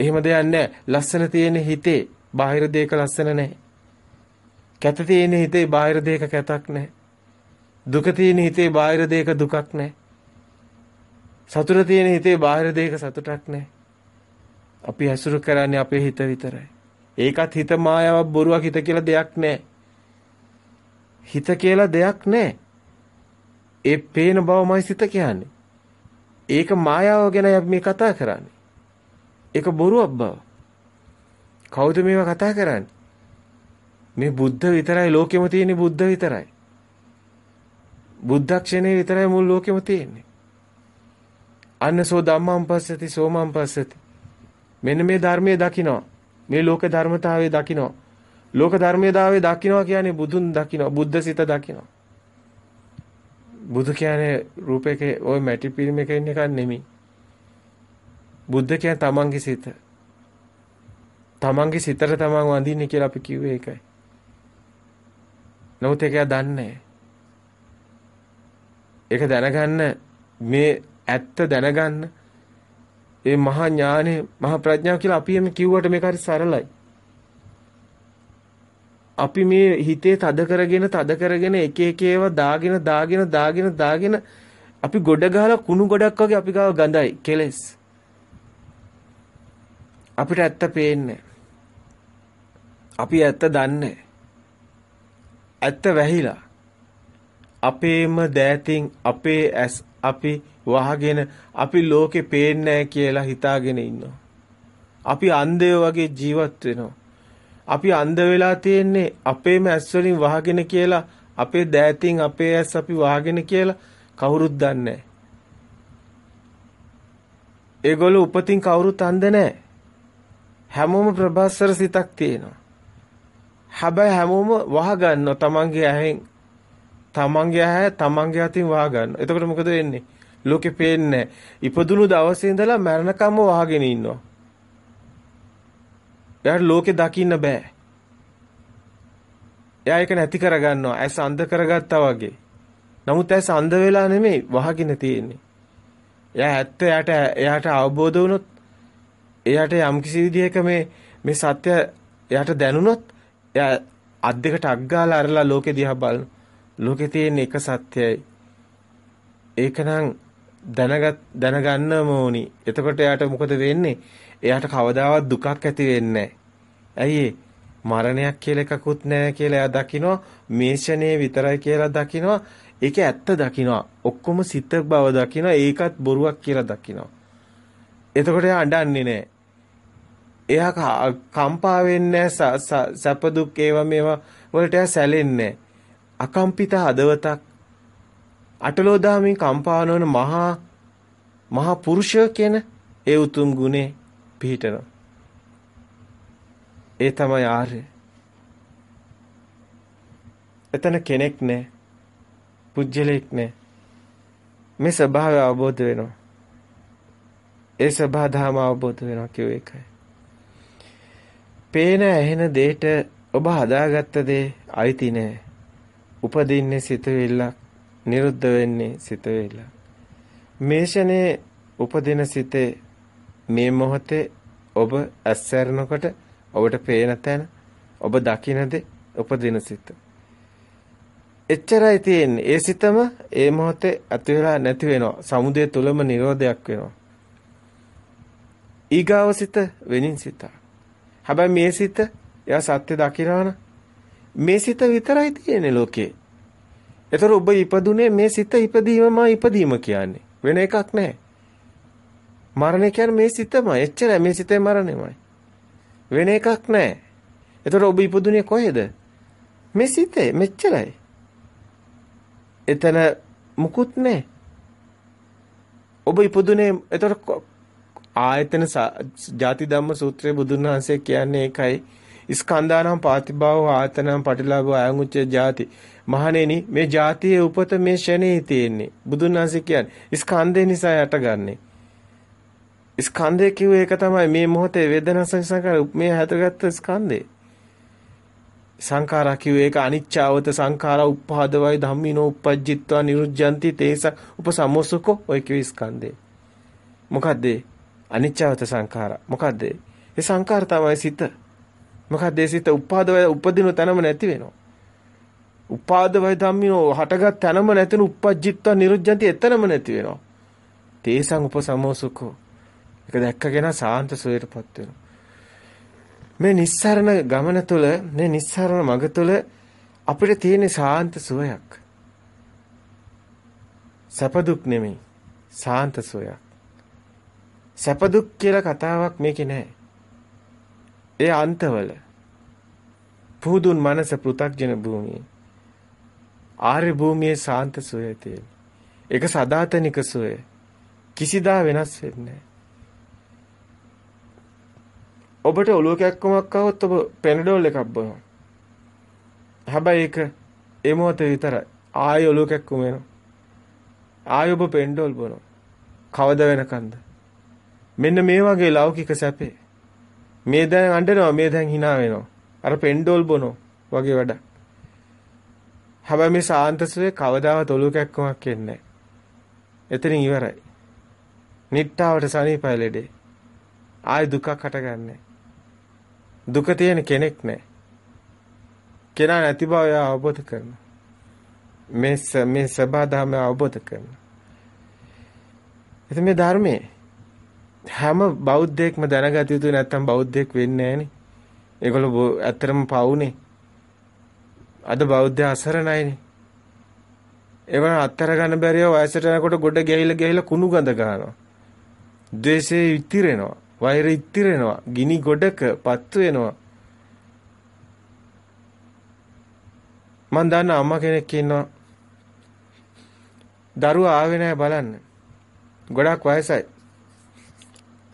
එහෙම දෙයක් නැහැ. ලස්සන තියෙන හිතේ බාහිර දෙයක ලස්සන නැහැ. කැත තියෙන හිතේ බාහිර දෙයක කැතක් නැහැ. දුක තියෙන හිතේ බාහිර දෙයක දුකක් නැහැ. සතුට තියෙන හිතේ බාහිර දෙයක සතුටක් නැහැ. අපි ඇසුරු කරන්නේ අපේ හිත විතරයි. ඒකත් හිත මායාවක් බොරුවක් හිත කියලා දෙයක් නැහැ. හිත කියලා දෙයක් නැහැ. ඒ පේන බවමයි සිත කියන්නේ. ඒක මායාව ගැන අපි මේ කතා කරන්නේ. ඒක බොරුවක් බව. කවුද මේවා කතා කරන්නේ? මේ බුද්ධ විතරයි ලෝකෙම තියෙන්නේ බුද්ධ විතරයි. බුද්ධක්ෂණේ විතරයි මුළු ලෝකෙම තියෙන්නේ. අන්නසෝ ධම්මං පස්සති සෝමං පස්සති. මෙන්න මේ ධර්මයේ දකිනවා. මේ ලෝක ධර්මතාවයේ දකිනවා. ලෝක ධර්මයේදාවේ දකිනවා කියන්නේ බුදුන් දකිනවා. බුද්ධ සිත දකිනවා. බුදු කියන්නේ රූපයක ওই මැටි පිරිමක ඉන්න එකක් නෙමෙයි. බුද්ධ කියන්නේ තමන්ගේ සිත. තමන්ගේ සිතට තමන් වඳින්නේ කියලා අපි කිව්වේ ඒකයි. නමුත් ඒක දන්නේ ඒක දැනගන්න මේ ඇත්ත දැනගන්න ඒ මහා ඥානෙ මහා ප්‍රඥාව කියලා අපි එමෙ කිව්වට මේක හරි සරලයි. අපි මේ හිතේ තද කරගෙන තද කරගෙන එක එක ඒවා දාගෙන දාගෙන දාගෙන දාගෙන අපි ගොඩ ගහලා කුණු ගොඩක් වගේ අපි ගාව ගඳයි කෙලස්. අපිට ඇත්ත පේන්නේ. අපි ඇත්ත දන්නේ. ඇත්ත වැහිලා. අපේම දෑතින් අපේ ඇස් අපි වහගෙන අපි ලෝකේ පේන්නේ කියලා හිතාගෙන ඉන්නවා. අපි අන්ධයෝ වගේ ජීවත් වෙනවා. අපි අන්ධ වෙලා තියෙන්නේ අපේම ඇස් වලින් වහගෙන කියලා අපේ දෑතින් අපේ ඇස් අපි වහගෙන කියලා කවුරුත් දන්නේ ඒගොල්ලෝ උපතින් කවුරුත් අන්ධ නැහැ. හැමෝම ප්‍රබස්සර සිතක් තියෙනවා. හැබැයි හැමෝම වහගන්නවා තමන්ගේ ඇහෙන් තමන්ගේ ඇහැ තමන්ගේ අතින් වහගන්නවා. එතකොට මොකද වෙන්නේ? ලෝකේ පේන්නේ ඉපදුණු දවසේ ඉඳලා මරණකම්ම වහගෙන ඉන්නවා. එයාට ලෝකේ දකින්න බෑ. එයා ඒක නැති කරගන්නවා. ඇස් අන්ධ කරගත්තා වගේ. නමුත් ඇස් අන්ධ වෙලා නෙමෙයි වහගෙන තියෙන්නේ. එයා ඇත්ත එයාට එයාට අවබෝධ වුණොත් එයාට යම්කිසි විදිහක මේ මේ සත්‍ය එයාට දැනුණොත් එයා අත් දෙකට අග්ගාලා අරලා ලෝකෙ දිහා බලන. ලෝකේ තියෙන එක සත්‍යයි. ඒකනම් දැනගත් දැනගන්නම ඕනි. එතකොට එයාට මොකද වෙන්නේ? එයාට කවදාවත් දුකක් ඇති වෙන්නේ ඇයි මරණයක් කියලා එකකුත් නැහැ කියලා එයා දකිනවා. මේෂණේ විතරයි කියලා දකිනවා. ඒක ඇත්ත දකිනවා. ඔක්කොම සිත බව දකිනවා. ඒකත් බොරුවක් කියලා දකිනවා. එතකොට එයා අඬන්නේ නැහැ. එයා කම්පා වෙන්නේ සැප දුක් ඒවා මේවා වලට එයා සැලෙන්නේ අකම්පිත හදවතක් අටලෝදාමින් කම්පා නොවන මහා මහා පුරුෂය කියන ඒ උතුම් ගුණේ පිහිටනවා. ඒ තමයි ආර්ය. එතන කෙනෙක් නෑ. පුජ්‍යලෙක් නෑ. මේ ස්වභාවය අවබෝධ වෙනවා. ඒ ස්වභාධාම අවබෝධ වෙනවා කියෝ එකයි. පේන ඇහෙන දෙයට ඔබ හදාගත්ත දේ අයිති නෑ. උපදින්නේ සිතවිල්ලක් නිරුද්ධ වෙන්නේ සිත වේලා. මේෂනේ උපදින සිතේ මේ මොහොතේ ඔබ ඇස්සරනකොට ඔබට පේන තැන ඔබ දකිනද උපදින සිත. එච්චරයි තියෙන්නේ. ඒ සිතම ඒ මොහොතේ ඇති වෙලා නැති වෙනවා. සමුදය තුලම නිරෝධයක් වෙනවා. ඊගාව සිත වෙනින් සිත. හැබැයි මේ සිත එයා සත්‍ය දකිනවන මේ සිත විතරයි තියෙන්නේ ලෝකේ. ඒතර ඔබ ඉපදුනේ මේ සිත ඉපදීමම ඉපදීම කියන්නේ. වෙන එකක් නැහැ. මරණය කියන්නේ මේ සිතමයි. එච්චරයි මේ සිතේ මරණයමයි. වෙන එකක් නැහැ. ඒතර ඔබ ඉපදුනේ කොහෙද? මේ සිතේ මෙච්චරයි. එතන මුකුත් නැහැ. ඔබ ඉපදුනේ එතකොට ආයතන ಜಾති ධම්ම සූත්‍රයේ බුදුන් වහන්සේ කියන්නේ ඒකයි ස්කන්ධානම් පාතිභාව ආතනම් පටිලාභ අයංගුච්ච ජාති. මහණෙනි මේ ජාතියේ උපත මේ ෂණේ තියෙන්නේ. බුදුන් වහන්සේ කියන්නේ ස්කන්ධය නිසා යටගන්නේ. ස්කන්ධය කිව්වේ ඒක තමයි මේ මොහොතේ වේදනා සංස්කාර මේ හැටගත්ත ස්කන්ධේ සංඛාරා කිව්වේ ඒක අනිච්චාවත සංඛාරා උප්පාදවයි ධම්මිනෝ උපජ්ජිත්වා නිරුද්ධಂತಿ තේස උපසමෝසුකෝ ඔය කිව්වේ ස්කන්ධේ මොකද්ද? අනිච්චාවත සංඛාරා. මොකද්ද? ඒ සංඛාර තමයි සිත. මොකද්ද ඒ සිත උපාදවය උපදින තැනම නැති වෙනවා උපාදවය ධම්මිනෝ හටගත් තැනම නැතිනු උපජ්ජිත්වා නිරුද්ධಂತಿ එතනම නැති වෙනවා තේසං උපසමෝසුකෝ ඒක දැක්කගෙන සාන්ත සුවයටපත් වෙනවා. මේ නිස්සරණ ගමන තුළ, මේ නිස්සරණ මඟ තුළ අපිට තියෙන සාන්ත සුවයක්. සැප දුක් නෙමෙයි. සාන්ත සුවයක්. සැප දුක් කියලා කතාවක් මේකේ නැහැ. ඒ අන්තවල පුදුන් මනස පෘ탁ජන භූමියේ ආර්ය භූමියේ සාන්ත සෝය තියෙන. ඒක සදාතනික සෝය. කිසිදා වෙනස් වෙන්නේ නැහැ. ඔබට ඔලුව කැක්කමක් આવොත් ඔබ පෙනඩෝල් එකක් බොනවා. හැබැයි ඒක ඒ මොහොතේ විතරයි. ආයෙ ඔලුව කැක්කුම එනවා. ආයෙ ඔබ පෙනඩෝල් බොනවා. කවද වෙනකන්ද? මෙන්න මේ වගේ ලෞකික සැපේ මේ දැන් අඬනවා මේ දැන් hina වෙනවා. අර පෙන්ඩෝල් බොනෝ වගේ වැඩ. හැබැයි මේ සාන්තසුවේ කවදාවත් ඔලුව කැක්කමක් එන්නේ නැහැ. එතනින් ඉවරයි. නිට්ටාවට සනීපයි ලෙඩේ. ආයි දුකක් හටගන්නේ. දුක තියෙන කෙනෙක් නැහැ. කෙනා නැති බව එයා අවබෝධ කරනවා. මේ මේ සබා ධර්මය අවබෝධ කරනවා. ඉතින් මේ ධර්මයේ හැම බෞද්ධයෙක්ම දැනගත යුතු නැත්තම් බෞද්ධයෙක් වෙන්නේ නැහනේ. ඒගොල්ලෝ ඇත්තරම පවුනේ. අද බෞද්ධ අසරණයිනේ. ඒවන අත්තර ගන්න බැරිව වයසට යනකොට ගොඩ ගැහිලා ගැහිලා කුණු ගඳ ගන්නවා. ද්වේෂේ ඉතිරෙනවා. වෛර ඉතිරෙනවා. ගිනි ගොඩක පත්තු වෙනවා. මං දන්න අම්මා කෙනෙක් ඉන්නවා. දරුවා ආවේ නැහැ බලන්න. ගොඩක් වයසයි.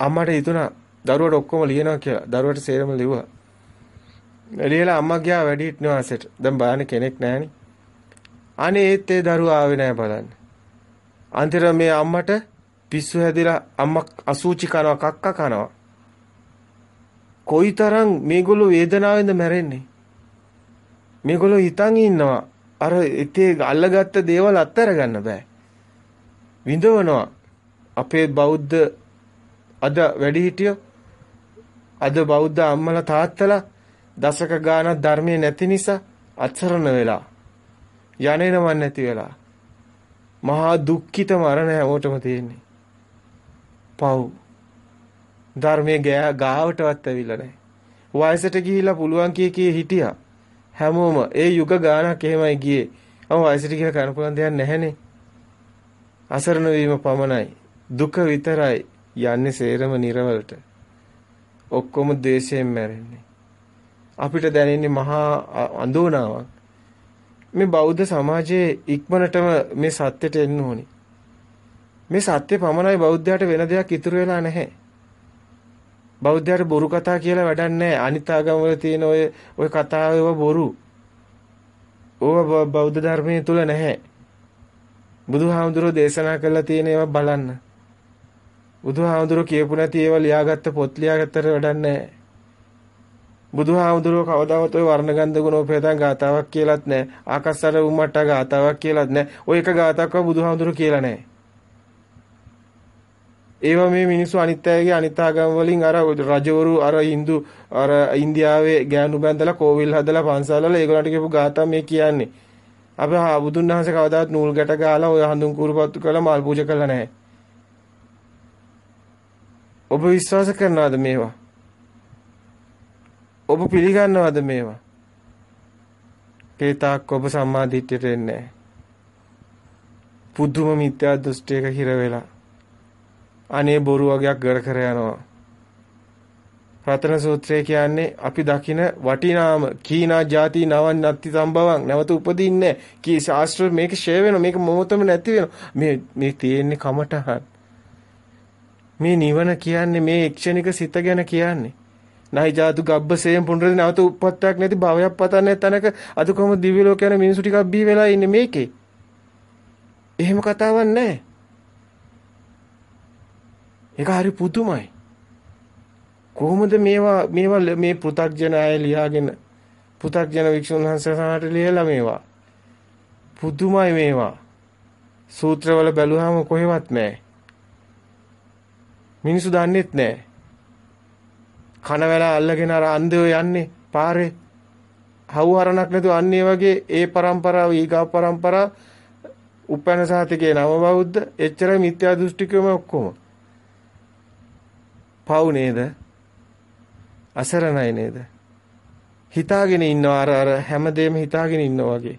අම්මට හිතුණා දරුවට ඔක්කොම ලියනවා කියලා. දරුවට සේරම ලිව්වා. එළියලා අම්මා ගියා වැඩිහිට නිවාසෙට. දැන් බලන්න කෙනෙක් නැහනේ. අනේ ඒත් ඒ දරුවා ආවේ නැහැ බලන්න. අන්තිර මේ අම්මට පිස්සු හැදිලා අම්මා අසූචි කනවා කක්ක කනවා. කොයිතරම් මේගොල්ලෝ වේදනාවෙන්ද මැරෙන්නේ. මේගොල්ලෝ හිතන් ඉන්නවා අර ඉතේ අල්ලගත්ත දේවල් අත්හැර ගන්න බෑ. විඳවනවා. අපේ බෞද්ධ අද වැඩිහිටියෝ අද බෞද්ධ අම්මලා තාත්තලා දශක ගානක් ධර්මයේ නැති නිසා අත්සරණ වෙලා යන්නේනම නැති වෙලා මහා දුක්ඛිත මරණ හැමෝටම තියෙන්නේ. පව්. ධර්මයේ ගාවටවත් ඇවිල්ලා නැහැ. වයසට ගිහිලා පුළුවන් කිය කී හිටියා. හැමෝම ඒ යුග ගානක් එහෙමයි ගියේ. අම වයසට ගිහලා කරන්න පුළුවන් දෙයක් නැහැනේ. අසරණ වීම පමණයි. දුක විතරයි යන්නේ සේරම නිර්වලට. ඔක්කොම ද්වේෂයෙන් මැරෙන්නේ. අපිට දැනෙන්නේ මහා අඳෝනාවක්. මේ බෞද්ධ සමාජයේ ඉක්මනටම මේ සත්‍යයට එන්න ඕනේ. මේ සත්‍ය පමණයි බෞද්ධයාට වෙන දෙයක් ඉතුරු වෙලා නැහැ. බෞද්ධයාට බොරු කතා කියලා වැඩක් නැහැ. අනිත් ආගම් වල තියෙන ඔය ඔය කතා ඒවා බොරු. ඕවා බෞද්ධ ධර්මයේ තුල නැහැ. බුදුහාමුදුරෝ දේශනා කළා තියෙන ඒවා බලන්න. බුදුහාමුදුරෝ කියපු නැති ඒවා ලියාගත්ත පොත් ලියාගත්තට වැඩක් නැහැ. බුදුහාමුදුරුවෝ කවදාවත් ඔය වර්ණගන්ධ ගුණෝපේතන් ගාතාවක් කියලාත් නැහැ. ආකස්සර උම්මට්ටා ගාතාවක් කියලාත් නැහැ. ඔය එක ගාතාවක්ව බුදුහාමුදුරුවෝ කියලා නැහැ. ඒවා මේ මිනිස්සු අනිත් අයගේ අනිත් ආගම් වලින් අර රජවරු අර Hindu අර ඉන්දියාවේ ගෑනු බැඳලා කෝවිල් හදලා පන්සල් වල ඒගොල්ලන්ට කියපු ගාථා මේ කියන්නේ. අපි බුදුන් වහන්සේ කවදාවත් නූල් ගැට ගාලා ඔය හඳුන් කුරුපත්තු කරලා මල් පූජා කළා නැහැ. ඔබ විශ්වාස කරනවද මේවා? ඔබ පිළිගන්නවද මේවා? කේතාක් ඔබ සම්මාදිට්ඨියට එන්නේ නැහැ. පුදුම මිත්‍යා දෘෂ්ටියක හිර වෙලා අනේ බොරු වගේක් කර කර යනවා. රතන සූත්‍රය කියන්නේ අපි දකින වටිනාම කීනා ಜಾති නවන් නැති සම්භවං නැවත උපදින්නේ කී ශාස්ත්‍ර මේක ෂේ වෙන මේක මොහොතම නැති වෙන මේ මේ තියෙන්නේ කමටහන් මේ නිවන කියන්නේ මේ එක්ෂණික සිත ගැන කියන්නේ. නයි ජාතු ගබ්බසේම් පුනරදී නැවත උප්පත්තක් නැති භවයක් පතන්නේ තැනක අද කොහොම දිව්‍ය ලෝක යන මිනිසු ටිකක් බී වෙලා ඉන්නේ මේකේ. එහෙම කතාවක් නැහැ. ඒක හරි පුදුමයි. කොහොමද මේවා මේවා මේ පෘථග්ජන අය ලියාගෙන පෘථග්ජන වික්ෂුන් වහන්සේලාට ලියලා මේවා පුදුමයි මේවා සූත්‍රවල බැලුවාම කොහෙවත් නැහැ මිනිස්සු දන්නේත් නැහැ. කනවැලා අල්ලගෙන අර අන්ධයෝ යන්නේ පාරේ. හවුහරණක් නැතුව අන්නේ වගේ ඒ પરම්පරාව ඊගාව પરම්පරා උපැන සාතිකේ නව බෞද්ධ එච්චර මිත්‍යා දෘෂ්ටිකයම ඔක්කොම. පව් නේද? අසරණයි නේද? හිතාගෙන ඉන්නවා අර අර හැමදේම හිතාගෙන ඉන්නවා වගේ.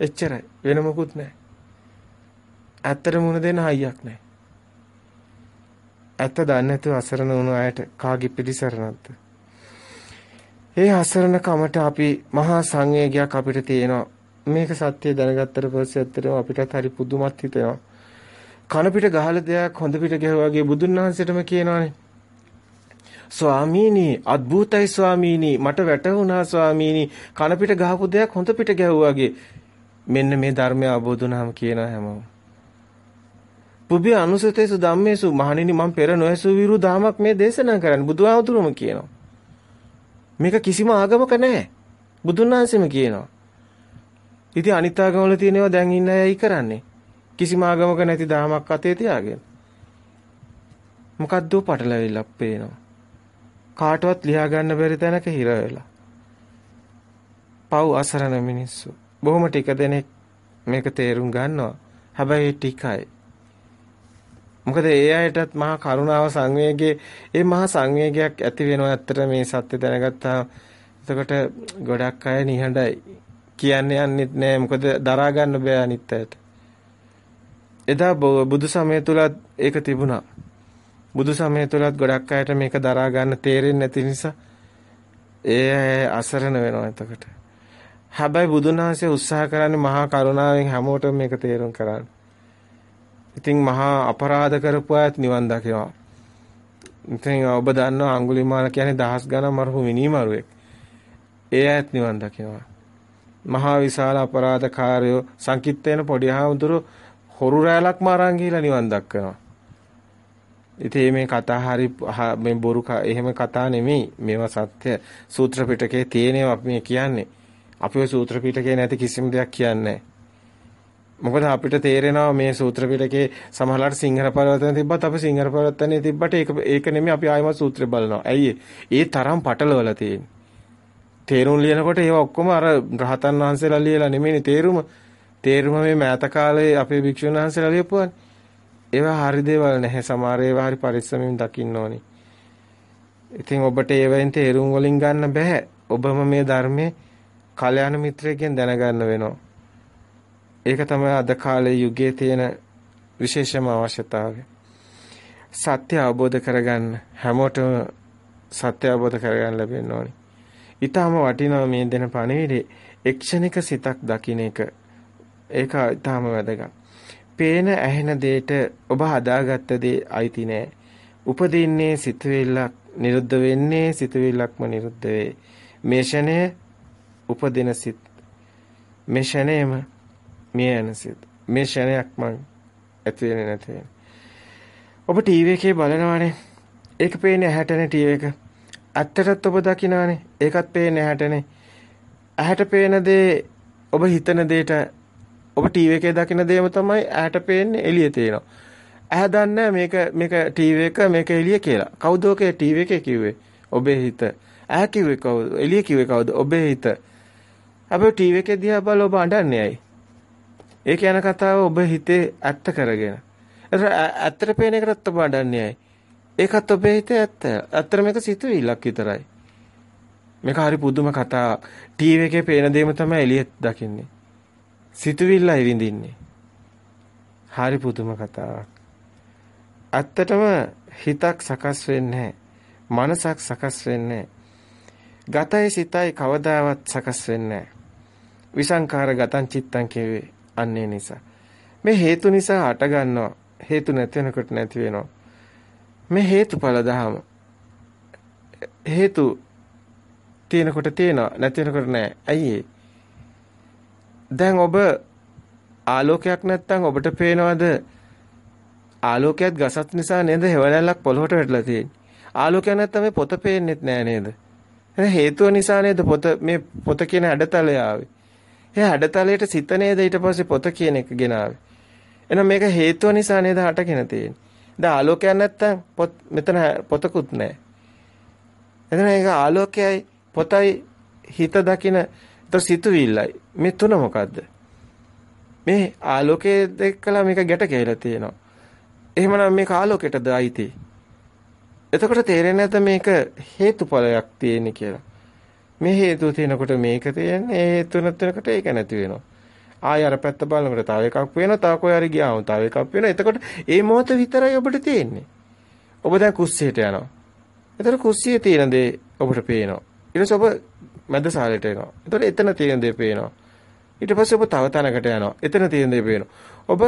එච්චරයි. වෙන මොකුත් නැහැ. ඇත්තට මුණ දෙන්න හයියක් නැහැ. ඇත්ත දන්නේ නැතුව අසරණ වුණු අයට කාගේ පිළිසරණක්ද? ඒ අසරණ කමට අපි මහා සංවේගයක් අපිට තියෙනවා. මේක සත්‍ය දැනගත්තට පස්සේ ඇත්තටම අපිටත් හරි පුදුමත් හිතෙනවා. කන පිට ගහලා දෙයක් හොඳ පිට ගැහුවාගේ බුදුන් වහන්සේටම කියනවානේ. ස්වාමීනි අద్භූතයි ස්වාමීනි මට වැටහුණා ස්වාමීනි කන පිට ගහපු දෙයක් හොඳ පිට ගැහුවාගේ මෙන්න මේ ධර්මය අවබෝධ වුණාම කියනවා හැමෝම පුබ්බේ අනුසතේසු ධම්මේසු මහණෙනි මම පෙර නොඇසු විරු දහමක් මේ දේශනා කරන්නේ බුදුහාමුදුරුවම කියනවා. මේක කිසිම ආගමක නැහැ. බුදුන් වහන්සේම කියනවා. ඉතින් අනිත් ආගමවල තියෙනවා දැන් ඉන්න අයයි කරන්නේ. කිසිම ආගමක නැති දහමක් අතේ තියාගෙන. මොකද්ද පටලැවිල්ලක් පේනවා. කාටවත් ලියා ගන්න බැරි තැනක හිර වෙලා. පව් අසරණ මිනිස්සු. බොහොම ටික දෙනෙක් මේක තේරුම් ගන්නවා. හැබැයි ටිකයි. මොකද ඒ අයටත් මහා කරුණාව සංවේගයේ ඒ මහා සංවේගයක් ඇති වෙනවා ඇත්තට මේ සත්‍ය දැනගත්තා. එතකොට ගොඩක් අය නිහඬයි කියන්නේ යන්නෙත් නෑ මොකද දරා ගන්න බෑ අනිත් අයට. එදා බුදු සමය තුලත් ඒක තිබුණා. බුදු සමය තුලත් ගොඩක් අයට මේක දරා ගන්න තේරෙන්නේ නැති නිසා ඒ අසරණ වෙනවා එතකොට. හැබැයි බුදුන් වහන්සේ උත්සාහ කරන්නේ මහා කරුණාවෙන් හැමෝටම මේක තේරුම් කරන්න. ඉතින් මහා අපරාධ කරපු අයත් නිවන් දකිනවා. ඉතින් ඔබ දන්නවා අඟුලිමාල කියන්නේ දහස් ගණන් මරපු මිනිමරුවෙක්. ඒ අයත් නිවන් දකිනවා. මහා විශාල අපරාධකාරයෝ සංකිට්තේන පොඩි හාමුදුරු හොරු රැලක් මාරන් ගිහිලා නිවන් දක්කනවා. ඉතින් මේ කතා හරි මේ බොරු එහෙම කතා නෙමෙයි. මේවා සත්‍ය සූත්‍ර පිටකේ තියෙනවා අපි මේ කියන්නේ. අපි ඔය සූත්‍ර පිටකේ නැති කිසිම දෙයක් කියන්නේ නැහැ. මොකද අපිට තේරෙනවා මේ සූත්‍ර පිටකේ සමහරලාට සිංහල පරිවර්තන තිබ්බත් අපි සිංහල පරිවර්තනේ තිබ්බට ඒක ඒක නෙමෙයි අපි ආයෙමත් සූත්‍රය බලනවා. ඇයි ඒ තරම් පටලවලා තියෙන්නේ. තේරුම් ලියනකොට ඒවා ඔක්කොම අර රහතන් වහන්සේලා ලියලා නෙමෙයිනේ තේරුම. තේරුම මේ මෑත කාලේ අපේ භික්ෂුන් වහන්සේලා ලියපුවානේ. ඒවා හරි දේවල් නැහැ. සමහර ඒවා හරි පරිස්සමින් දකින්න ඕනේ. ඉතින් ඔබට ඒවෙන් තේරුම් වලින් ගන්න බෑ. ඔබම මේ ධර්මයේ කල්යාණ මිත්‍රයෙක්ගෙන් දැනගන්න වෙනවා. ඒක තමයි අද කාලේ යුගයේ තියෙන විශේෂම අවශ්‍යතාවය. සත්‍ය අවබෝධ කරගන්න හැමෝටම සත්‍ය අවබෝධ කරගන්න ලැබෙන්න ඕනි. ඊටාම වටිනවා මේ දෙන පණිවිඩේ එක්ෂණික සිතක් දකින්න එක. ඒක ඊටාම වැදගත්. පේන ඇහෙන දෙයට ඔබ හදාගත්ත දේ අයිති නෑ. උපදින්නේ සිතුවිල්ලක් නිරුද්ධ වෙන්නේ සිතුවිල්ලක්ම නිරුද්ධ වේ. මේ ෂණය උපදින සිත් මේ ෂණයම මිය යන සිත. මේ ෂණයක් මං ඇති වෙන්නේ නැති වෙන්නේ. ඔබ ටීවී එකේ බලනවානේ. ඒක පේන්නේ ඇහැටනේ ටීවී එක. ඇත්තටත් ඔබ දකිනානේ. ඒකත් පේන්නේ ඇහැටනේ. ඇහැට පේන දේ ඔබ හිතන දෙයට ඔබ ටීවී එකේ දකින දේම තමයි ඇහැට පේන්නේ එළියේ තියෙනවා. ඇහැ දන්නේ මේක මේක ටීවී එක මේක එළිය කියලා. කවුද ඔකේ ටීවී එකේ කිව්වේ? ඔබේ හිත. ඇහැ කිව්වේ කවුද? එළිය කිව්වේ කවුද? ඔබේ හිත. අපේ ටීවී එකේ දිහා බලලා ඔබ අඬන්නේ ඇයි? ඒ කියන කතාව ඔබ හිතේ ඇත්ත කරගෙන. ඇත්තට පේන එකටත් ඔබ අඬන්නේ ඇයි? ඒකත් ඔබේ හිතේ ඇත්ත. ඇත්තට මේක සිතුවිල්ලක් විතරයි. මේක හරි පුදුම කතාවක්. ටීවී එකේ පේන දේම තමයි එළියට දකින්නේ. සිතුවිල්ලයි විඳින්නේ. හරි පුදුම කතාවක්. ඇත්තටම හිතක් සකස් වෙන්නේ මනසක් සකස් වෙන්නේ ගතයි සිතයි කවදාවත් සකස් වෙන්නේ විසංකාර ගතං චිත්තං කියවේ අන්නේ නිසා. මේ හේතු නිසා හට ගන්නවා. හේතු නැති වෙනකොට නැති වෙනවා. මේ හේතුඵල දහම. හේතු තියෙනකොට තියෙනවා නැති වෙනකොට නැහැ. ඇයි දැන් ඔබ ආලෝකයක් නැත්තම් ඔබට පේනවද ආලෝකයක් ගසත් නිසා නේද හෙවණැල්ලක් පොළොවට වැටලා තියෙන්නේ. ආලෝකයක් නැත්තම් මේ පොත පේන්නෙත් නෑ නේද? එහෙනම් හේතුව නිසා නේද පොත මේ පොත කියන හැඩතලය ආවේ. ඒ හැඩතලයට සිත නේද ඊට පස්සේ පොත කියන එක ගෙනාවේ. එහෙනම් මේක හේතුව නිසා නේද හටගෙන තියෙන්නේ. දැන් ආලෝකයක් නැත්තම් පොත් මෙතන පොතකුත් නැහැ. එතන ඒක ආලෝකයයි පොතයි හිත දකින ඒතර සිතුවිල්ලයි. මේ තුන මොකද්ද? මේ ආලෝකයේ දෙකලා මේක ගැට කියලා තියෙනවා. එහෙමනම් මේක ආලෝකයටද අයිති? එතකොට තේරෙන්නේ නැත මේක හේතුඵලයක් තියෙන්නේ කියලා. මේ හේතුව තියෙනකොට මේක තියෙන්නේ ඒ හේතුව නැතිනකොට ඒක නැති වෙනවා. ආය අර පැත්ත බලනකොට තව එකක් වෙනවා තව කොයි හරි ගියාම තව එකක් වෙනවා. එතකොට ඒ මොහොත විතරයි ඔබට තියෙන්නේ. ඔබ දැන් කුස්සියට යනවා. එතකොට කුස්සියේ තියෙන දේ ඔබට පේනවා. ඊට පස්සේ ඔබ මැද සාලේට එනවා. එතකොට එතන තියෙන දේ පේනවා. ඊට පස්සේ ඔබ තව තැනකට යනවා. එතන තියෙන දේ පේනවා. ඔබ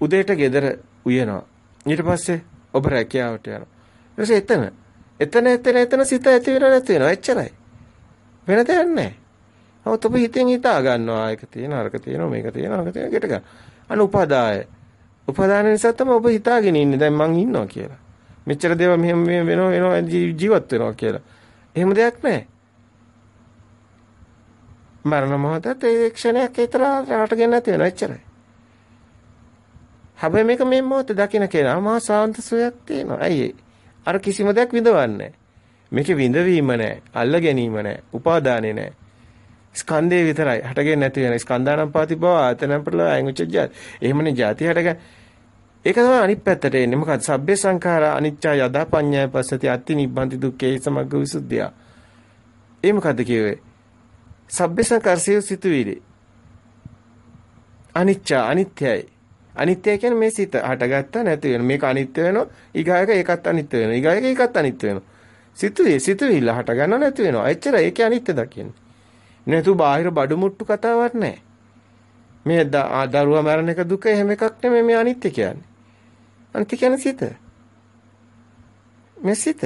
උදේට ගෙදර උයනවා. ඊට පස්සේ ඔබ රැකියාවට යනවා. ඊට පස්සේ එතන එතන එතන එතන සිත ඇති වෙන නැති වෙනවා. එච්චරයි. වෙන දෙයක් නැහැ. නමුත් ඔබ හිතෙන් හිතා ගන්නවා ඒක තියෙන අරක තියෙනවා මේක තියෙනවා අරක තියෙනවා ගෙට ගන්න. අන උපාදාය. උපාදාන නිසා තමයි ඔබ හිතාගෙන ඉන්නේ දැන් මං ඉන්නවා කියලා. මෙච්චර දේවල් මෙහෙම මෙහෙම වෙනවා වෙනවා ජීවත් වෙනවා කියලා. එහෙම දෙයක් නැහැ. මරණ මොහොතත් ඒ ක්ෂණයක් විතර රටගෙන නැති වෙනවා එච්චරයි. හැබැයි මේක මේ මොහොතේ දකින්න කෙනා මහා සාන්ත සුවයක් තියෙනවා. ඇයි අර කිසිම දෙයක් විඳවන්නේ මේකේ විඳවීම නැහැ. අල්ල ගැනීම නැහැ. උපාදානෙ නැහැ. ස්කන්ධේ විතරයි. හටගෙන නැති වෙන ස්කන්ධානම් පාති බව ආතනම් ප්‍රල අයංචජ්ජා. එහෙමනේ ಜಾති හටගන්න. ඒක තමයි අනිත් පැත්තට එන්නේ. මොකද සබ්බේ සංඛාරා අනිච්චා යදා පඤ්ඤාය පස්සති අත්ති නිබ්බන්ති දුක්ඛේ සමග්ග විසුද්ධිය. ඒ මොකද්ද කියවේ? සබ්බේ සංඛාරසිය සිතුවිලි. අනිච්ච අනිත්‍යයි. අනිත්‍ය කියන්නේ මේ සිත හටගත්තා නැති වෙන. මේක අනිත්‍ය වෙනවා. ඊගායක ඒකත් අනිත්‍ය වෙනවා. ඊගායක ඒකත් අනිත්‍ය වෙනවා. සිතුවේ සිතුවිල්ල හට ගන්නව නැති වෙනවා. එච්චර ඒකේ අනිත්‍ය දකින්නේ. නේතු බාහිර බඩු මුට්ටු කතාවක් නැහැ. මේ දරුවා මරණ එක දුක එහෙම එකක් නෙමෙයි මේ අනිත්‍ය කියන්නේ. අනිත්‍ය කියන්නේ සිත. මේ සිත.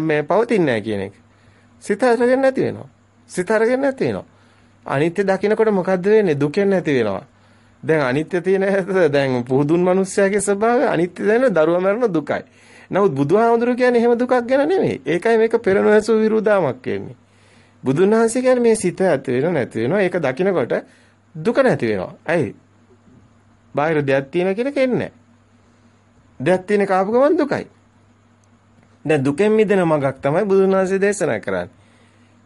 මේ පවතින්නේ නැහැ කියන එක. සිත අරගෙන නැති වෙනවා. සිත අරගෙන නැති වෙනවා. අනිත්‍ය දකිනකොට මොකද්ද වෙන්නේ? දුකෙන් නැති වෙනවා. දැන් අනිත්‍ය තියෙන හැද දැන් පුදුන් මිනිස්සයාගේ ස්වභාවය අනිත්‍ය දැන දරුවා මරණ දුකයි. නමුත් බුදුහාමුදුරු කියන්නේ එහෙම දුකක් ගැන නෙමෙයි. ඒකයි මේක පෙරණැසු විරුදාමක් වෙන්නේ. බුදුන් වහන්සේ කියන්නේ මේ සිත ඇති වෙනව නැති වෙනව ඒක දකිනකොට දුක නැති වෙනවා. ඇයි? බාහිර දෙයක් තියෙන කියලා කියන්නේ දෙයක් තියෙන කාපු ගමන් දුකයි. දැන් දුකෙන් මිදෙන මගක් තමයි බුදුන් වහන්සේ දේශනා කරන්නේ.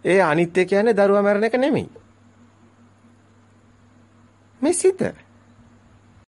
ඒ අනිත්‍ය කියන්නේ දරුවා මරණ එක නෙමෙයි. මේ සිත